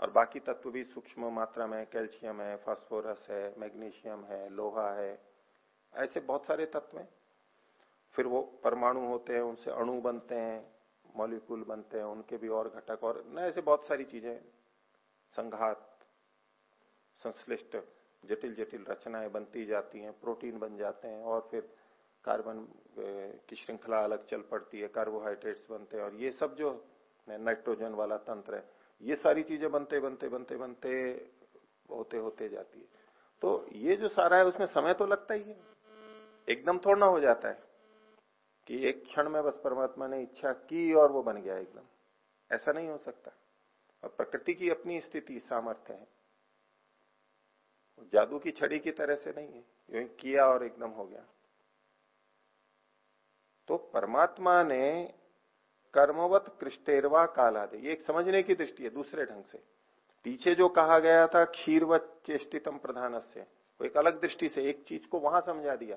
और बाकी तत्व भी सूक्ष्म मात्रा में कैल्शियम है, फास्फोरस है, मैग्नीशियम है, लोहा है, ऐसे बहुत सारे तत्व हैं। फिर वो परमाणु होते हैं, उनसे अणु बनते हैं मॉलिक्यूल बनते हैं, उनके भी और घटक और न ऐसे बहुत सारी चीज़ें, संघात, संश्लिष्ट जटिल जटिल रचनाएँ बनती जाती हैं, प्रोटीन बन जाते हैं, और फिर कार्बन की श्रृंखला अलग चल पड़ती है, कार्बोहाइड्रेट्स बनते हैं, और ये सब जो नाइट्रोजन वाला तंत्र है, ये सारी चीज़ें बनते बनते बनते बनते होते होते जाती है। तो ये जो सारा है, उसमें समय तो लगता ही है। एकदम थोड़ा हो जाता है। कि एक क्षण में बस परमात्मा ने इच्छा की और वो बन गया एकदम। ऐसा नहीं हो सकता। और प्रकृति की अपनी स्थिति, सामर्थ्य है। जादू की छड़ी की तरह से नहीं है। यूँ किया और एकदम हो गया। तो परमात्मा ने कर्मवत कृष्टेरवा कालादे ये एक समझने की दृष्टि है दूसरे ढंग से। पीछे जो कहा गया था क्षीरवत चेष्टितम प्रधान वो एक अलग दृष्टि से एक चीज़ को वहाँ समझा दिया।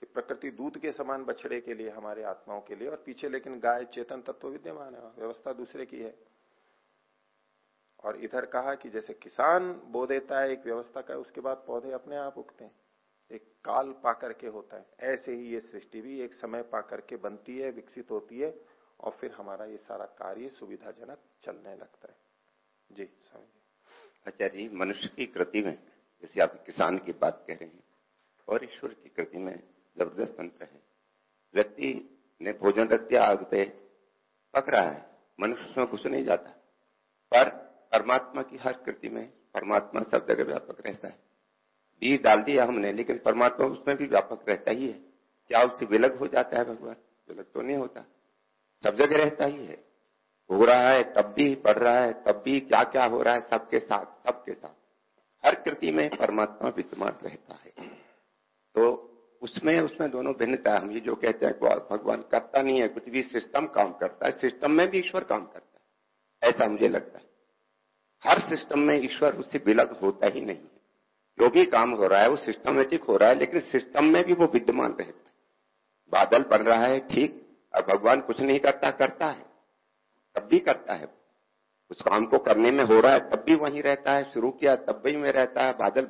कि प्रकृति दूध के समान बछड़े के लिए, हमारे आत्माओं के लिए, और पीछे लेकिन गाय चेतन तत्व विद्यमान है व्यवस्था दूसरे की है। और इधर कहा कि जैसे किसान बो देता है, एक व्यवस्था का, उसके बाद पौधे अपने आप उगते हैं। एक काल पा करके होता है। ऐसे ही ये सृष्टि भी एक समय पा करके बनती है, विकसित होती है, और फिर हमारा ये सारा कार्य सुविधाजनक चलने लगता है। जी, स्वामी जी। आचार्य मनुष्य की कृति में, जैसे आप किसान की बात कह रहे हैं, और ईश्वर की कृति में ज़बरदस्त अंतर है। व्यक्ति ने भोजन रख दिया, आग पे पक रहा है। मनुष्य उसमें घुस नहीं जाता। पर परमात्मा की हर कृति में, परमात्मा सब जगह व्यापक रहता है। बीज डाल दिया हमने, लेकिन परमात्मा उसमें भी व्यापक रहता ही है। क्या उससे विलग हो जाता है भगवान? विलग तो नहीं होता। सब जगह रहता ही है। हो रहा है, तब भी पढ़ रहा है, तब भी क्या क्या हो रहा है, सबके साथ सबके साथ। हर कृति में परमात्मा विद्यमान रहता है। तो उसमें उसमें दोनों भिन्नता है। हम ये जो कहते हैं भगवान करता नहीं है, कुछ भी सिस्टम काम करता है। सिस्टम में भी ईश्वर काम करता है। ऐसा मुझे लगता है। हर सिस्टम में ईश्वर उससे विलग होता ही नहीं जो भी काम हो रहा है, वो सिस्टमेटिक हो रहा है, लेकिन सिस्टम में भी वो विद्यमान रहता है। बादल पड़ रहा है, ठीक, और भगवान कुछ नहीं करता करता है। तब भी करता है उस काम को करने में हो रहा है, तब भी वहीं रहता है, शुरू किया, तब भी में रहता है। बादल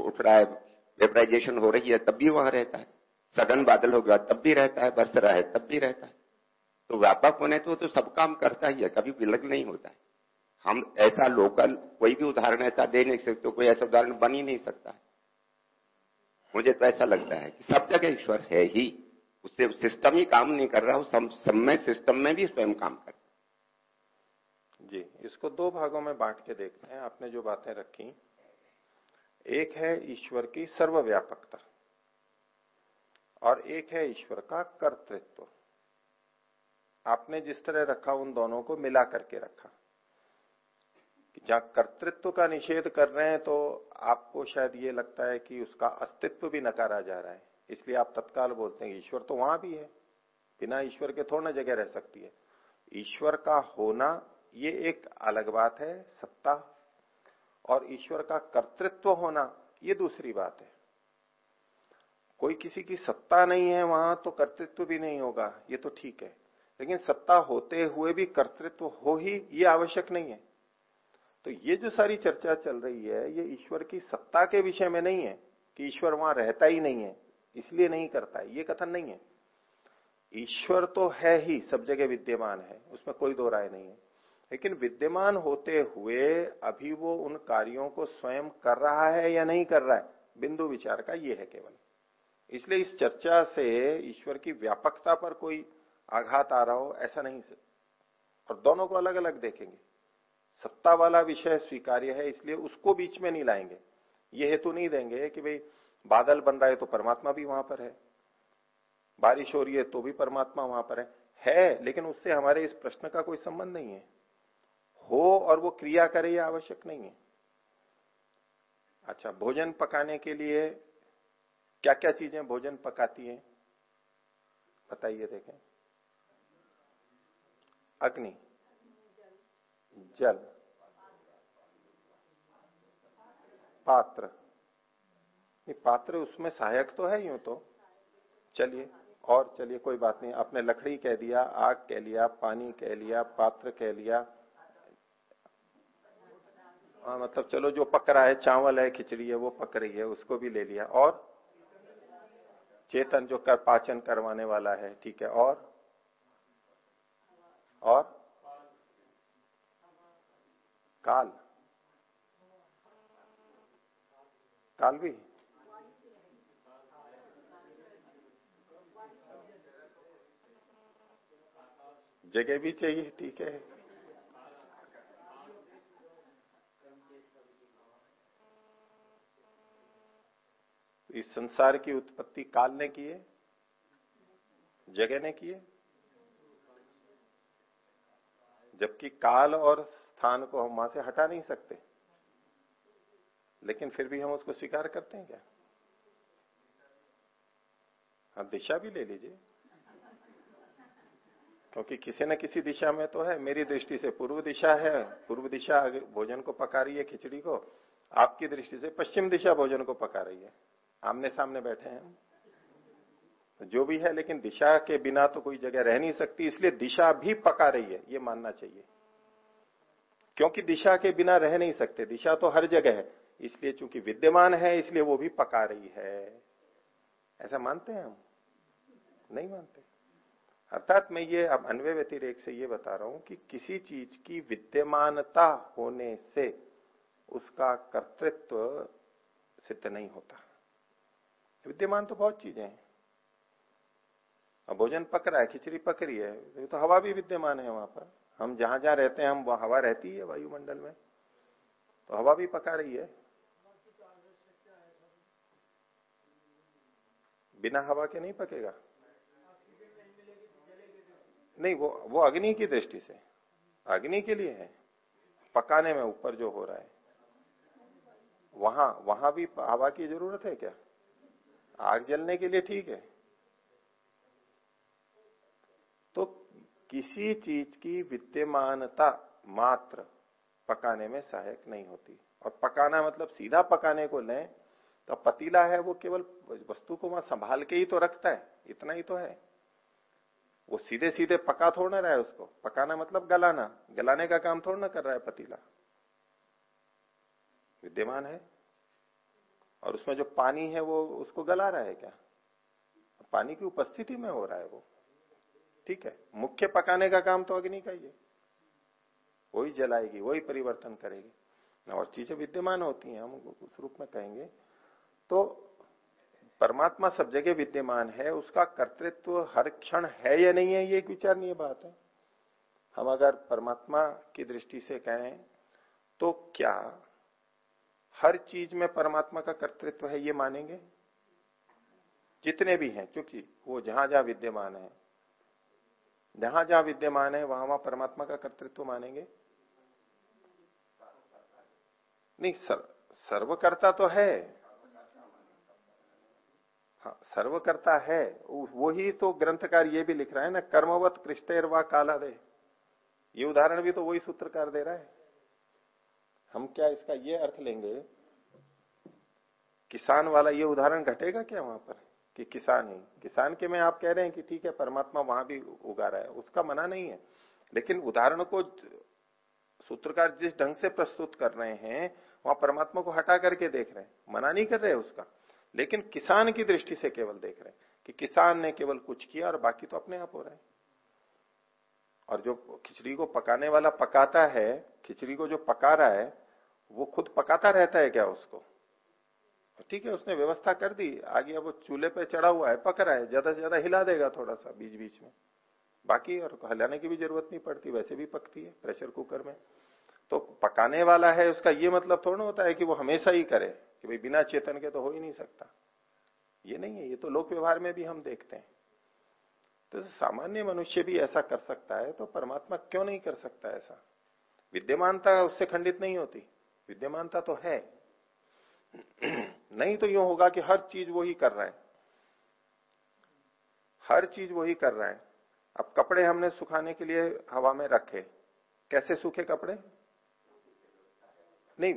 उठ रहा है वेपराइजेशन हो रही है तब भी वहाँ रहता है। सडन बादल हो गया तब भी रहता है बरस रहा है तब भी रहता है। तो व्यापक होने तो, तो सब काम करता ही है कभी विलग नहीं होता है। हम ऐसा लोकल कोई भी उदाहरण ऐसा दे नहीं सकते कोई ऐसा उदाहरण बन ही नहीं सकता। मुझे तो ऐसा लगता है कि सब जगह ईश्वर है ही। उससे सिस्टम ही काम नहीं कर रहा वो समय सिस्टम में भी स्वयं काम कर जी इसको दो भागों में बांट के देखते हैं। आपने जो बातें रखी एक है ईश्वर की सर्वव्यापकता और एक है ईश्वर का कर्तृत्व। आपने जिस तरह रखा, उन दोनों को मिला करके रखा। जहाँ कर्तृत्व का निषेध कर रहे हैं तो आपको शायद ये लगता है कि उसका अस्तित्व भी नकारा जा रहा है। इसलिए आप तत्काल बोलते हैं ईश्वर तो वहाँ भी है। बिना ईश्वर के थोड़ा जगह रह सकती है। ईश्वर का होना, ये एक अलग बात है, सत्ता और ईश्वर का कर्तृत्व होना, ये दूसरी बात है। कोई किसी की सत्ता नहीं है वहाँ तो कर्तृत्व भी नहीं होगा, ये तो ठीक है। लेकिन सत्ता होते हुए भी कर्तृत्व हो ही, ये आवश्यक नहीं है। तो ये जो सारी चर्चा चल रही है, ये ईश्वर की सत्ता के विषय में नहीं है, कि ईश्वर वहाँ रहता ही नहीं है, इसलिए नहीं करता है ये कथन नहीं है। ईश्वर तो है ही, सब जगह विद्यमान है, उसमें कोई दो राय नहीं है। लेकिन विद्यमान होते हुए अभी वो उन कार्यों को स्वयं कर रहा है या नहीं कर रहा है? बिंदु विचार का ये है केवल। इसलिए इस चर्चा से ईश्वर की व्यापकता पर कोई आघात आ रहा हो, ऐसा नहीं से और दोनों को अलग अलग देखेंगे। सत्ता वाला विषय स्वीकार्य है, इसलिए उसको बीच में नहीं लाएँगे। ये हेतु नहीं देंगे कि भाई बादल बन रहा है तो परमात्मा भी वहाँ पर है। बारिश हो रही है तो भी परमात्मा वहाँ पर है। है, लेकिन उससे हमारे इस प्रश्न का कोई संबंध नहीं है। हो और वो क्रिया करे यह आवश्यक नहीं है। अच्छा भोजन पकाने के लिए क्या क्या चीज़ें भोजन पकाती हैं? बताइए, देखें। अग्नि। जल। पात्र। पात्र उसमें सहायक तो है यूँ तो। चलिए, और चलिए, कोई बात नहीं। आपने लकड़ी कह दिया, आग कह लिया, पानी कह लिया, पात्र कह लिया। आ, मतलब चलो जो पक रहा है चावल है खिचड़ी है वो पक रही है उसको भी ले लिया। और चेतन जो कर पाचन करवाने वाला है ठीक है और? और? काल। काल भी? जगह भी चाहिए ठीक है। इस संसार की उत्पत्ति काल ने की है? जगह ने की है? जबकि काल और स्थान को हम वहाँ से हटा नहीं सकते। लेकिन फिर भी हम उसको स्वीकार करते हैं क्या? हाँ दिशा भी ले लीजिए। क्योंकि किसी न किसी दिशा में तो है। मेरी दृष्टि से पूर्व दिशा है। पूर्व दिशा भोजन को पका रही है खिचड़ी को, आपकी दृष्टि से पश्चिम दिशा भोजन को पका रही है। आमने सामने बैठे हैं। जो भी है, लेकिन दिशा के बिना तो कोई जगह रह नहीं सकती, इसलिए दिशा भी पका रही है, ये मानना चाहिए। क्योंकि दिशा के बिना रह नहीं सकते, दिशा तो हर जगह है, इसलिए चूँकि विद्यमान है, इसलिए वो भी पका रही है। ऐसा मानते हैं हम? नहीं मानते। अर्थात मैं ये, अब अन्वय व्यतिरेक से ये बता रहा हूँ कि किसी चीज़ की विद्यमानता होने से उसका कर्तृत्व सिद्ध नहीं होता। विद्यमान तो बहुत चीज़ें हैं। अब भोजन पक रहा है, खिचड़ी पक रही है तो हवा भी विद्यमान है वहाँ पर। हम जहाँ जहाँ रहते हैं, हम वहाँ हवा रहती है वायुमंडल में। तो हवा भी पका रही है। बिना हवा के नहीं पकेगा। नहीं, वो वो अग्नि की दृष्टि से। अग्नि के लिए है। पकाने में ऊपर जो हो रहा है। वहाँ वहाँ भी हवा की ज़रूरत है क्या? आग जलने के लिए ठीक है। तो किसी चीज़ की विद्यमानता मात्र पकाने में सहायक नहीं होती। और पकाना मतलब सीधा पकाने को लें तो पतीला है वो केवल वस्तु को वहाँ संभाल के ही तो रखता है, इतना ही तो है। वो सीधे सीधे पका थोड़ रहा है उसको। पकाना मतलब गलाना। गलाने का काम थोड़ ना कर रहा है पतीला। विद्यमान है। और उसमें जो पानी है वो, उसको गला रहा है क्या? पानी की उपस्थिति में हो रहा है वो। ठीक है। मुख्य पकाने का काम तो अग्नि का ही है। वही जलाएगी, वही परिवर्तन करेगी। और चीज़ें विद्यमान होती हैं, हम उस रूप में कहेंगे। तो परमात्मा सब जगह विद्यमान है, उसका कर्तृत्व हर क्षण है या नहीं है, ये एक विचारणीय बात है। हम अगर परमात्मा की दृष्टि से कहें तो क्या हर चीज़ में परमात्मा का कर्तृत्व है ये मानेंगे? जितने भी हैं क्योंकि वो जहाँ जहाँ विद्यमान है जहाँ जहाँ विद्यमान है वहाँ वहाँ परमात्मा का कर्तृत्व मानेंगे? नहीं सर, सर्वकर्ता तो है। हाँ सर्वकर्ता है। वो ही तो ग्रंथकार ये भी लिख रहा है ना कर्मवत कृष्टेर व काला दे ये उदाहरण भी तो वही सूत्रकार दे रहा है। हम क्या इसका ये अर्थ लेंगे? किसान वाला ये उदाहरण घटेगा क्या वहाँ पर? कि किसान ही। किसान के में आप कह रहे हैं कि ठीक है, परमात्मा वहाँ भी उगा रहा है। उसका मना नहीं है। लेकिन उदाहरण को सूत्रकार जिस ढंग से प्रस्तुत कर रहे हैं, वहाँ परमात्मा को हटा करके देख रहे हैं। मना नहीं कर रहे उसका। लेकिन किसान की दृष्टि से केवल देख रहे हैं कि किसान ने केवल कुछ किया और बाकी तो अपने आप हो रहा है। और जो खिचड़ी को पकाने वाला पकाता है, खिचड़ी को जो पका रहा है, वो खुद पकाता रहता है क्या उसको? ठीक है, उसने व्यवस्था कर दी, आगे अब वो चूल्हे पे चढ़ा हुआ है, पक रहा है, ज़्यादा से ज़्यादा हिला देगा थोड़ा सा बीच बीच में। बाकी और हिलाने की भी ज़रूरत नहीं पड़ती, वैसे भी पकती है, प्रेशर कुकर में। तो पकाने वाला है, उसका ये मतलब थोड़ा होता है कि वो हमेशा ही करे, कि भाई बिना चेतन के तो हो ही नहीं सकता। ये नहीं है, ये तो लोक व्यवहार में भी हम देखते हैं। तो सामान्य मनुष्य भी ऐसा कर सकता है तो परमात्मा क्यों नहीं कर सकता ऐसा? विद्यमानता उससे खंडित नहीं होती। विद्यमानता तो है। नहीं तो यूँ होगा कि हर चीज़ वो ही कर रहा है। हर चीज़ वो ही कर रहा है। अब कपड़े हमने सुखाने के लिए हवा में रखे। कैसे सूखे कपड़े? नहीं,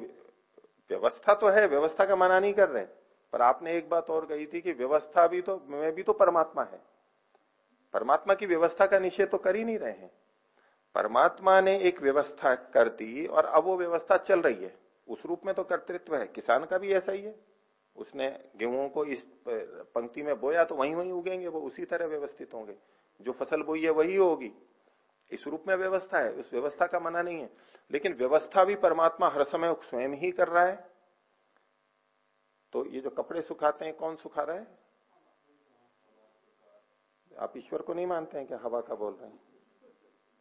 व्यवस्था तो है, व्यवस्था का मना नहीं कर रहे पर आपने एक बात और कही थी कि व्यवस्था भी तो में भी तो परमात्मा है। परमात्मा की व्यवस्था का निषेध तो कर ही नहीं रहे हैं। परमात्मा ने एक व्यवस्था कर दी और अब वो व्यवस्था चल रही है। उस रूप में तो कर्तृत्व है। किसान का भी ऐसा ही है। उसने गेहूँ को इस पंक्ति में बोया तो वहीं वहीं उगेंगे, वो उसी तरह व्यवस्थित होंगे। जो फ़सल बोई है वही होगी। इस रूप में व्यवस्था है। उस व्यवस्था का मना नहीं है। लेकिन व्यवस्था भी परमात्मा हर समय स्वयं ही कर रहा है। तो ये जो कपड़े सुखाते हैं, कौन सुखा रहा है? आप ईश्वर को नहीं मानते हैं क्या हवा का बोल रहे हैं?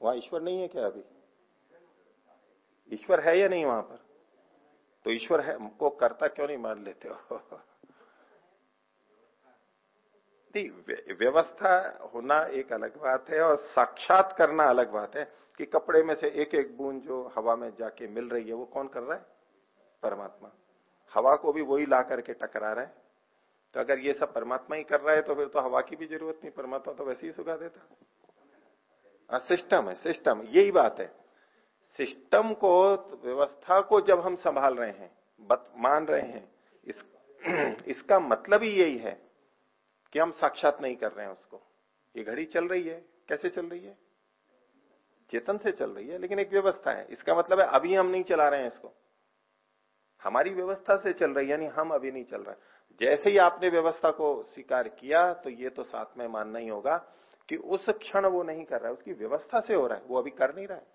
वहाँ ईश्वर नहीं है क्या अभी? ईश्वर है या नहीं वहाँ पर? तो ईश्वर है, को करता क्यों नहीं मान लेते हो? व्यवस्था होना एक अलग बात है और साक्षात करना अलग बात है कि कपड़े में से एक एक बूंद जो हवा में जाके मिल रही है, वो कौन कर रहा है? परमात्मा। हवा को भी वही ला करके टकरा रहा है। तो अगर ये सब परमात्मा ही कर रहा है तो फिर तो हवा की भी ज़रूरत नहीं, परमात्मा तो वैसे ही सुखा देता। सिस्टम है, सिस्टम, यही बात है। सिस्टम को, व्यवस्था को जब हम संभाल रहे हैं मान रहे हैं, इस, इसका मतलब ही यही है कि हम साक्षात नहीं कर रहे हैं उसको। ये घड़ी चल रही है, कैसे चल रही है? चेतन से चल रही है, लेकिन एक व्यवस्था है। इसका मतलब है, अभी हम नहीं चला रहे हैं इसको। हमारी व्यवस्था से चल रही है, यानी हम अभी नहीं चल रहे जैसे ही आपने व्यवस्था को स्वीकार किया तो ये तो साथ में मानना ही होगा कि उस क्षण वो नहीं कर रहा है, उसकी व्यवस्था से हो रहा है, वो अभी कर नहीं रहा है।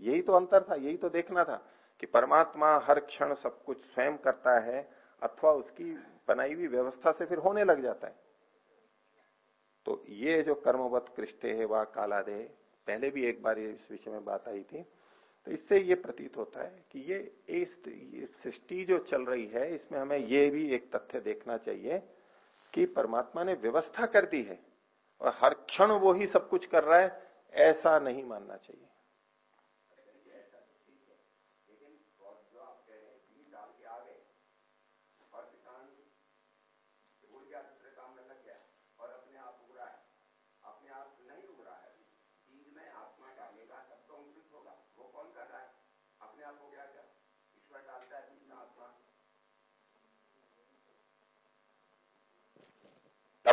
यही तो अंतर था, यही तो देखना था कि परमात्मा हर क्षण सब कुछ स्वयं करता है, अथवा उसकी बनाई हुई व्यवस्था से फिर होने लग जाता है। तो ये जो कर्मवत कृष्टे है, वह कालादे पहले भी एक बार इस विषय में बात आई थी तो इससे ये प्रतीत होता है कि ये, इस सृष्टि जो चल रही है, इसमें हमें ये भी एक तथ्य देखना चाहिए कि परमात्मा ने व्यवस्था कर दी है और हर क्षण वो ही सब कुछ कर रहा है, ऐसा नहीं मानना चाहिए।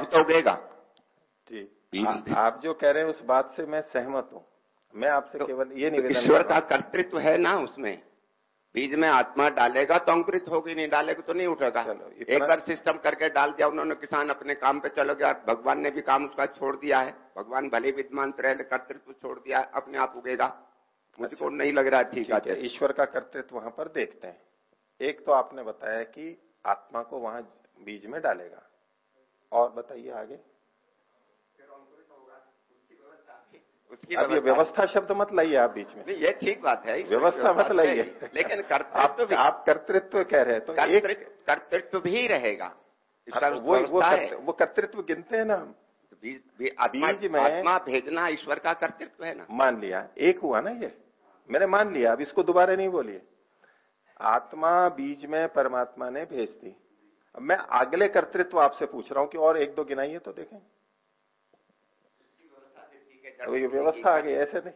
तब तो उगेगा। जी। आ, आप जो कह रहे हैं उस बात से मैं सहमत हूँ। मैं आपसे तो, केवल ये निवेदन तो ईश्वर का कर्तृत्व है ना उसमें? बीज में आत्मा डालेगा तो अंकुरित होगी नहीं डालेगा तो नहीं उठेगा। एक बार सिस्टम करके डाल दिया उन्होंने किसान अपने काम पे चलो गया भगवान ने भी काम उसका छोड़ दिया है। भगवान भले विद्वान रहे कर्तृत्व छोड़ दिया अपने आप उगेगा। मुझको अच्छा, नहीं लग रहा ठीक है। ईश्वर का कर्तृत्व वहाँ पर देखते हैं। एक तो आपने बताया कि आत्मा को वहाँ बीज में डालेगा। और बताइए आगे। उसकी अब ये व्यवस्था शब्द मत लाइए आप बीच में। नहीं ये ठीक बात है व्यवस्था मत लाइए। लेकिन कर्तृत्व भी आप कर्तृत्व कह रहे हैं तो एक कर्तृत्व भी रहेगा। हाँ, वो वो, वो कर्तृत्व गिनते हैं ना हम। बीज में आत्मा भेजना ईश्वर का कर्तृत्व है ना। मान लिया एक हुआ ना ये। मैंने मान लिया अब इसको दोबारा नहीं बोलिए। आत्मा बीज में परमात्मा ने भेज दी। अब मैं अगले कर्तृत्व आपसे पूछ रहा हूँ कि और एक दो गिनाइए तो देखें। तो ये व्यवस्था आ गई ऐसे नहीं।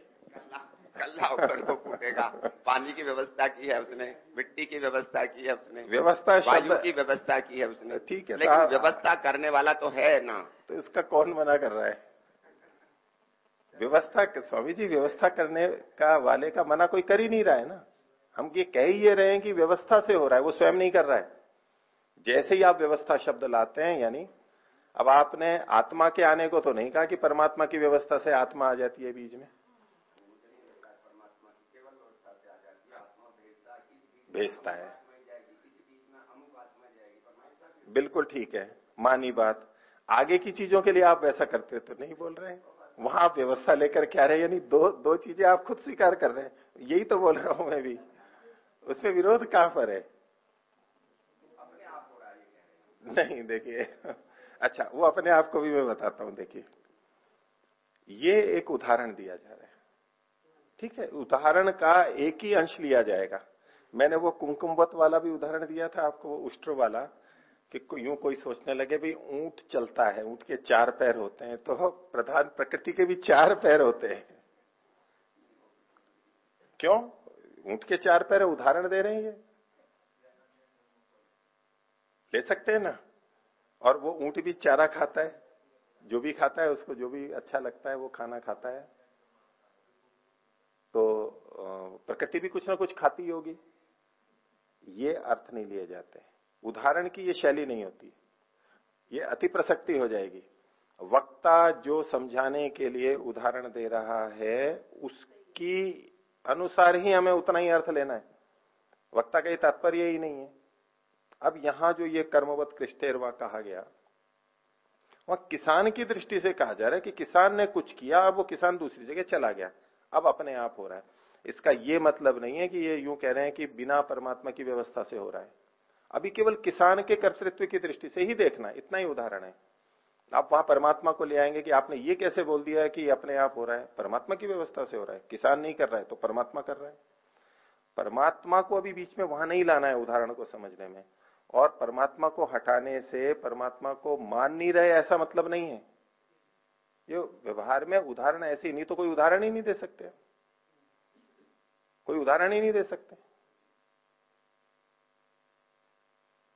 कल्ला ऊपर को फूटेगा पानी की व्यवस्था की है उसने मिट्टी की व्यवस्था की है उसने व्यवस्था वायु की व्यवस्था की है उसने। ठीक है लेकिन व्यवस्था करने वाला तो है ना। तो इसका कौन मना कर रहा है? व्यवस्था स्वामी जी व्यवस्था करने का वाले का मना कोई कर ही नहीं रहा है ना। हम ये कह ही ये रहे हैं कि व्यवस्था से हो रहा है वो स्वयं नहीं कर रहा है। जैसे ही आप व्यवस्था शब्द लाते हैं, यानी अब आपने आत्मा के आने को तो नहीं कहा कि परमात्मा की व्यवस्था से आत्मा आ जाती है बीज में। भेजता है। बिल्कुल ठीक है, मानी बात। आगे की चीज़ों के लिए आप वैसा करते तो नहीं बोल रहे वहाँ आप व्यवस्था लेकर क्या रहे यानी दो दो चीज़ें आप खुद स्वीकार कर रहे हैं। यही तो बोल रहा हूँ मैं भी। उसमें विरोध कहाँ पर है? नहीं, देखिए। अच्छा वो अपने आप को भी मैं बताता हूँ, देखिए। ये एक उदाहरण दिया जा रहा है। ठीक है, उदाहरण का एक ही अंश लिया जाएगा। मैंने वो कुमकुमवत वाला भी उदाहरण दिया था, आपको वो उष्ट्र वाला, कि यूँ कोई सोचने लगे, भाई, ऊँट चलता है, ऊँट के चार पैर होते हैं। तो प्रधान प्रकृति के भी चार पैर होते हैं। क्यों? ऊँट के चार पैर उदाहरण दे रहे हैं ये। ले सकते हैं ना? और वो ऊँट भी चारा खाता है, जो भी खाता है, उसको जो भी अच्छा लगता है, वो खाना खाता है। तो प्रकृति भी कुछ ना कुछ खाती होगी। ये अर्थ नहीं लिए जाते। उदाहरण की ये शैली नहीं होती। ये अति प्रसक्ति हो जाएगी। वक्ता जो समझाने के लिए उदाहरण दे रहा है, उसकी अनुसार ही हमें उतना ही अर्थ लेना है। वक्ता का ये तात्पर्य ही नहीं है। अब यहाँ जो ये कर्मवत कृष्टेरवा कहा गया, वह किसान की दृष्टि से कहा जा रहा है कि किसान ने कुछ किया, अब वो किसान दूसरी जगह चला गया। अब अपने आप हो रहा है। इसका ये मतलब नहीं है कि ये यूँ कह रहे हैं कि बिना परमात्मा की व्यवस्था से हो रहा है। अभी केवल किसान के कर्तृत्व की दृष्टि से ही देखना, इतना ही उदाहरण है। आप वहाँ परमात्मा को ले आएँगे कि आपने ये कैसे बोल दिया है कि अपने आप हो रहा है? परमात्मा की व्यवस्था से हो रहा है। किसान नहीं कर रहा है तो परमात्मा कर रहा है। परमात्मा को अभी बीच में वहाँ नहीं लाना है उदाहरण को समझने में। और परमात्मा को हटाने से परमात्मा को मान नहीं रहे, ऐसा मतलब नहीं है। ये व्यवहार में उदाहरण ऐसे, नहीं तो कोई उदाहरण ही नहीं दे सकते। कोई उदाहरण ही नहीं दे सकते।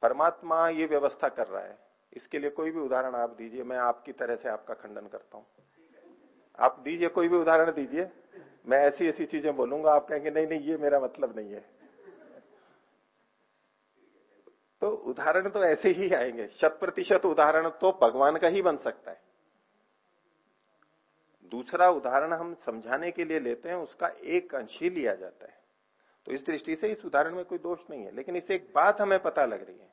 परमात्मा ये व्यवस्था कर रहा है। इसके लिए कोई भी उदाहरण आप दीजिए, मैं आपकी तरह से आपका खंडन करता हूँ। आप दीजिए, कोई भी उदाहरण दीजिए। मैं ऐसी ऐसी चीज़ें बोलूँगा, आप कहेंगे, नहीं नहीं, ये मेरा मतलब नहीं है। तो उदाहरण तो ऐसे ही आएँगे। शत प्रतिशत उदाहरण तो भगवान का ही बन सकता है। दूसरा उदाहरण हम समझाने के लिए लेते हैं, उसका एक अंश ही लिया जाता है। तो इस दृष्टि से इस उदाहरण में कोई दोष नहीं है, लेकिन इससे एक बात हमें पता लग रही है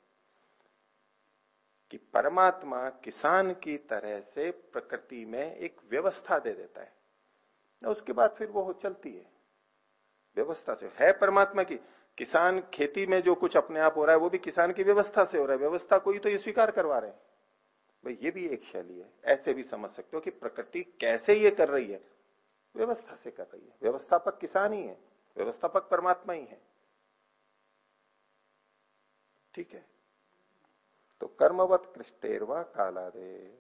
कि परमात्मा किसान की तरह से प्रकृति में एक व्यवस्था दे देता है। उसके बाद फिर वो चलती है। व्यवस्था से है परमात्मा की। किसान खेती में जो कुछ अपने आप हो रहा है, वो भी किसान की व्यवस्था से हो रहा है। व्यवस्था कोई तो ये स्वीकार करवा रहे हैं। भाई, ये भी एक शैली है। ऐसे भी समझ सकते हो कि प्रकृति कैसे ये कर रही है। व्यवस्था से कर रही है। व्यवस्थापक किसान ही है। व्यवस्थापक परमात्मा ही है। ठीक है? तो कर्मवत कृष्टेरवा कालादे।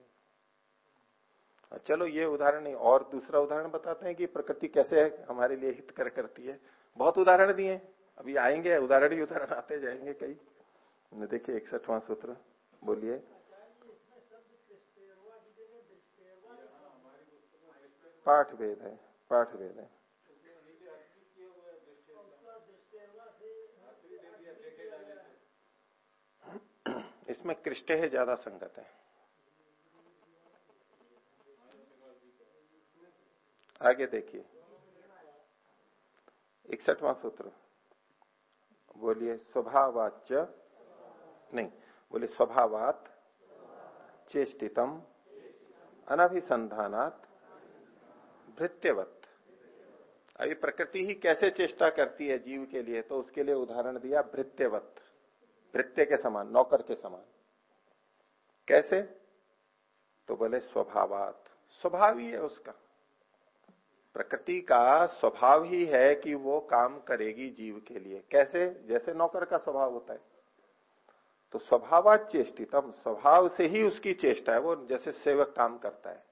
चलो, ये उदाहरण नहीं, और दूसरा उदाहरण बताते हैं कि प्रकृति कैसे है हमारे लिए हित कर करती है। बहुत उदाहरण दिए अभी आएँगे, उदाहरण ही उदाहरण, आते जाएँगे कई। देखिए इकसठवां सूत्र, बोलिए। पाठ वेद है, पाठ वेद है। इसमें कृष्ट है, ज़्यादा संगत है। आगे देखिए। इकसठवां सूत्र। बोलिए स्वभावाच्य नहीं बोले स्वभावात, चेष्टितम, अनभिसंधानात, भृत्यवत। अभी प्रकृति ही कैसे चेष्टा करती है जीव के लिए तो उसके लिए उदाहरण दिया भृत्यवत। भृत्य के समान, नौकर के समान। कैसे? तो बोले स्वभावात। स्वभाव ही है उसका। प्रकृति का स्वभाव ही है कि वो काम करेगी जीव के लिए। कैसे? जैसे नौकर का स्वभाव होता है। तो स्वभावात चेष्टितम। स्वभाव से ही उसकी चेष्टा है। वो जैसे सेवक काम करता है।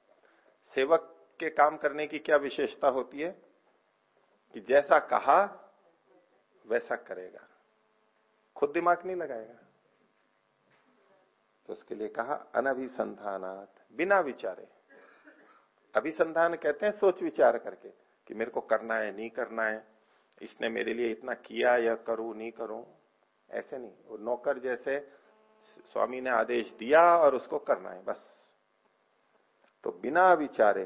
सेवक के काम करने की क्या विशेषता होती है? कि जैसा कहा, वैसा करेगा। खुद दिमाग नहीं लगाएगा। तो उसके लिए कहा, अनभिसंधानात, बिना विचारे। अभिसंधान कहते हैं, सोच विचार करके कि मेरे को करना है, नहीं करना है, इसने मेरे लिए इतना किया या करूँ, नहीं करूँ, ऐसे नहीं। वो नौकर जैसे स्वामी ने आदेश दिया और उसको करना है, बस। तो बिना विचारे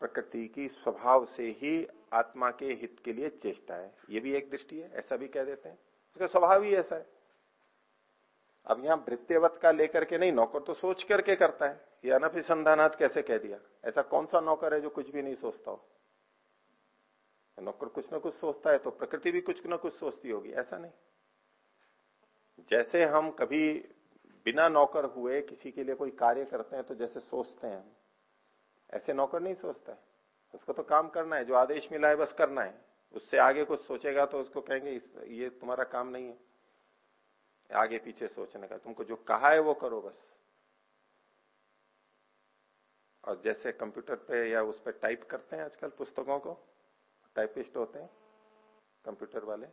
प्रकृति की स्वभाव से ही आत्मा के हित के लिए चेष्टा है। ये भी एक दृष्टि है, ऐसा भी कह देते हैं। उसका स्वभाव ही ऐसा है। अब यहाँ वृत्त्यवत का लेकर के नहीं, नौकर तो सोच करके करता है। ये अनभिसंधानात कैसे कह दिया? ऐसा कौन सा नौकर है जो कुछ भी नहीं सोचता हो? नौकर कुछ ना कुछ सोचता है तो प्रकृति भी कुछ ना कुछ सोचती होगी, ऐसा नहीं। जैसे हम कभी बिना नौकर हुए किसी के लिए कोई कार्य करते हैं तो जैसे सोचते हैं ऐसे नौकर नहीं सोचता है। उसको तो काम करना है, जो आदेश मिला है बस करना है। उससे आगे कुछ सोचेगा तो उसको कहेंगे ये तुम्हारा काम नहीं है। आगे पीछे सोचने का, तुमको जो कहा है वो करो बस। और जैसे कंप्यूटर पे या उस पर टाइप करते हैं आजकल पुस्तकों को, टाइपिस्ट होते हैं, कंप्यूटर वाले,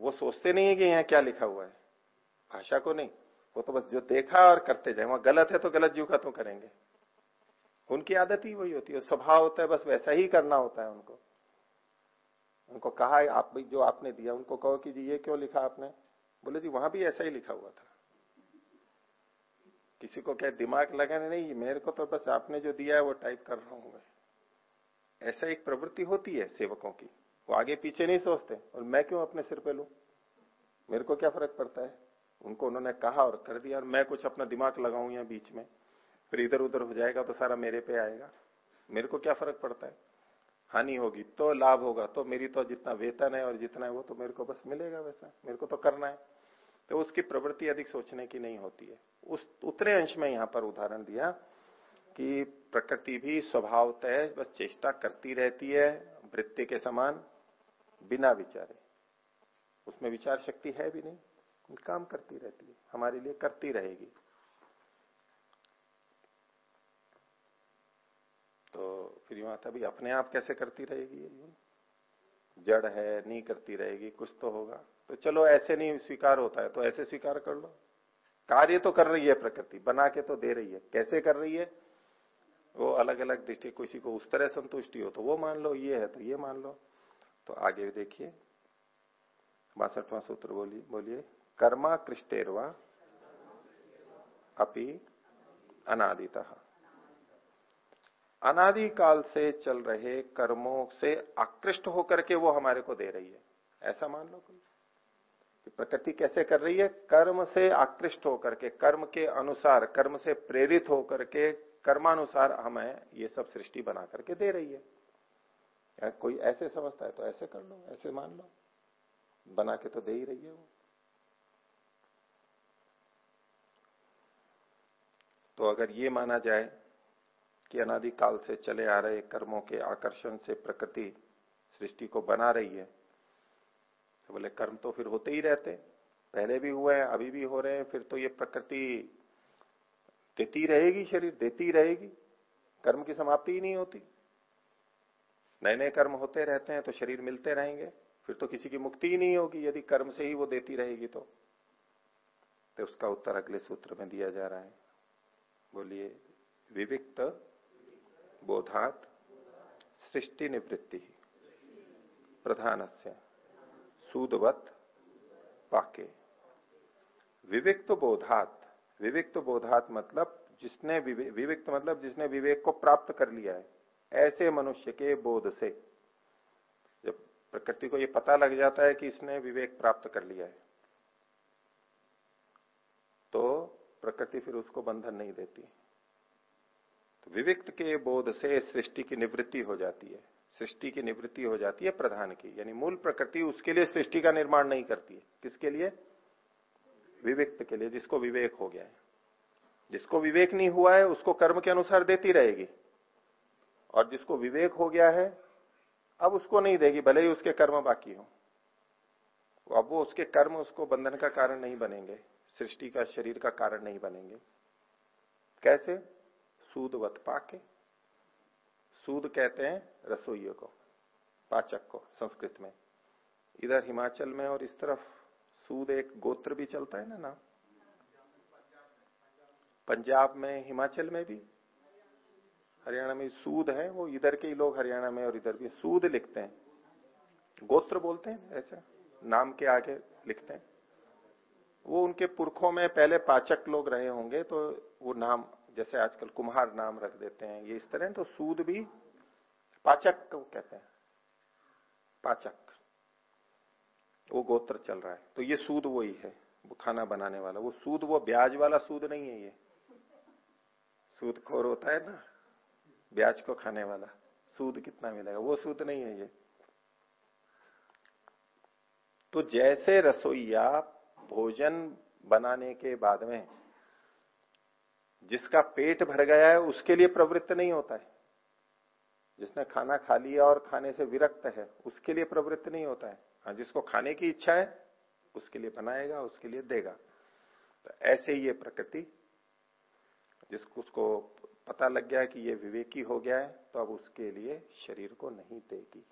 वो सोचते नहीं है कि यहाँ क्या लिखा हुआ है। भाषा को नहीं, वो तो बस जो देखा और करते जाए, वहाँ गलत है तो गलत जू का तो करेंगे। उनकी आदत ही वही होती है, स्वभाव होता है, बस वैसा ही करना होता है उनको। उनको कहा, आप जो आपने दिया, उनको कहो कि जी ये क्यों लिखा आपने? बोले, जी वहाँ भी ऐसा ही लिखा हुआ था। किसी को क्या दिमाग लगाने नहीं मेरे को तो बस आपने जो दिया है वो टाइप कर रहा हूँ ऐसा एक प्रवृत्ति होती है सेवकों की। वो आगे पीछे नहीं सोचते, और मैं क्यों अपने सिर पे लू? मेरे को क्या फ़र्क पड़ता है? उनको उन्होंने कहा और कर दिया, और मैं कुछ अपना दिमाग लगाऊँ या बीच में। फिर इधर उधर हो जाएगा तो सारा मेरे पे आएगा। मेरे को क्या फ़र्क पड़ता है? हानि होगी तो लाभ होगा तो मेरी तो जितना वेतन है और जितना है वो तो मेरे को बस मिलेगा वैसा। मेरे को तो करना है। तो उसकी प्रवृत्ति अधिक सोचने की नहीं होती है। उस उतरे अंश में यहाँ पर उदाहरण दिया कि प्रकृति भी स्वभाव तय बस चेष्टा करती रहती है, वृत्ति के समान, बिना विचारे। उसमें विचार शक्ति है भी नहीं, काम करती रहती है, हमारे लिए करती रहेगी। तो फिर युवा था भी अपने आप कैसे करती रहेगी? ये जड़ है नहीं करती रहेगी, कुछ तो होगा। तो चलो ऐसे नहीं स्वीकार होता है तो ऐसे स्वीकार कर लो। कार्य तो कर रही है प्रकृति, बना के तो दे रही है। कैसे कर रही है? वो अलग अलग दृष्टि, किसी को उस तरह संतुष्टि हो तो वो मान लो, ये है तो ये मान लो। तो आगे देखिए, बासठवा सूत्र बोलिए बोलिए, कर्मा कृष्टेरवा अपि अनादिता। अनादिकाल से चल रहे कर्मों से आकृष्ट होकर के वो हमारे को दे रही है। ऐसा मान लो कि प्रकृति कैसे कर रही है? कर्म से आकृष्ट होकर के, कर्म के अनुसार, कर्म से प्रेरित होकर के, कर्मानुसार हमें ये सब सृष्टि बना करके दे रही है। या कोई ऐसे समझता है तो ऐसे कर लो, ऐसे मान लो। बना के तो दे ही रही है वो। तो अगर ये माना जाए कि अनादिकाल से चले आ रहे कर्मों के आकर्षण से प्रकृति सृष्टि को बना रही है तो बोले कर्म तो फिर होते ही रहते पहले भी हुए हैं अभी भी हो रहे हैं फिर तो ये प्रकृति देती रहेगी शरीर देती रहेगी। कर्म की समाप्ति ही नहीं होती। नए नए कर्म होते रहते हैं तो शरीर मिलते रहेंगे फिर तो किसी की मुक्ति ही नहीं होगी यदि कर्म से ही वो देती रहेगी तो, तो उसका उत्तर अगले सूत्र में दिया जा रहा है। बोलिए विविक्त बोधात सृष्टि निवृत्ति प्रधान से सूदवत पाके विविक्त बोधात विविक्त बोधात मतलब जिसने विविक्त मतलब जिसने विवेक को प्राप्त कर लिया है, ऐसे मनुष्य के बोध से। जब प्रकृति को यह पता लग जाता है कि इसने विवेक प्राप्त कर लिया है तो प्रकृति फिर उसको बंधन नहीं देती। तो विविक्त के बोध से सृष्टि की निवृत्ति हो जाती है। सृष्टि की निवृत्ति हो जाती है प्रधान की, यानी मूल प्रकृति उसके लिए सृष्टि का निर्माण नहीं करती है। किसके लिए? विविक्त के लिए, जिसको विवेक हो गया है। जिसको विवेक नहीं हुआ है, उसको कर्म के अनुसार देती रहेगी। और जिसको विवेक हो गया है, अब उसको नहीं देगी, भले ही उसके कर्म बाकी हो। अब वो उसके कर्म, उसको बंधन का कारण नहीं बनेंगे, सृष्टि का शरीर का कारण नहीं बनेंगे। कैसे? सूदवत पाके। सूद कहते हैं रसोइये को, पाचक को, संस्कृत में। इधर हिमाचल में और इस तरफ़ सूद एक गोत्र भी चलता है ना नाम? पंजाब में, हिमाचल में भी? हरियाणा में सूद है, वो इधर के ही लोग हरियाणा में और इधर भी। सूद लिखते हैं। गोत्र बोलते हैं, ऐसा? नाम के आगे लिखते हैं। वो उनके पुरखों में पहले पाचक लोग रहे होंगे तो वो नाम जैसे आजकल कुम्हार नाम रख देते हैं, ये इस तरह तो सूद भी पाचक को कहते हैं। पाचक। वो गोत्र चल रहा है। तो ये सूद वही है, वो खाना बनाने वाला। वो सूद, वो ब्याज वाला सूद नहीं है ये। सूद खोर होता है ना, ब्याज को खाने वाला। सूद कितना मिलेगा? वो सूद नहीं है ये। तो जैसे रसोईया भोजन बनाने के बाद में जिसका पेट भर गया है, उसके लिए प्रवृत्त नहीं होता है। जिसने खाना खा लिया और खाने से विरक्त है, उसके लिए प्रवृत्त नहीं होता है। हाँ जिसको खाने की इच्छा है, उसके लिए बनाएगा, उसके लिए देगा। तो ऐसे ही ये प्रकृति जिसको उसको पता लग गया कि ये विवेकी हो गया है तो अब उसके लिए शरीर को नहीं देगी।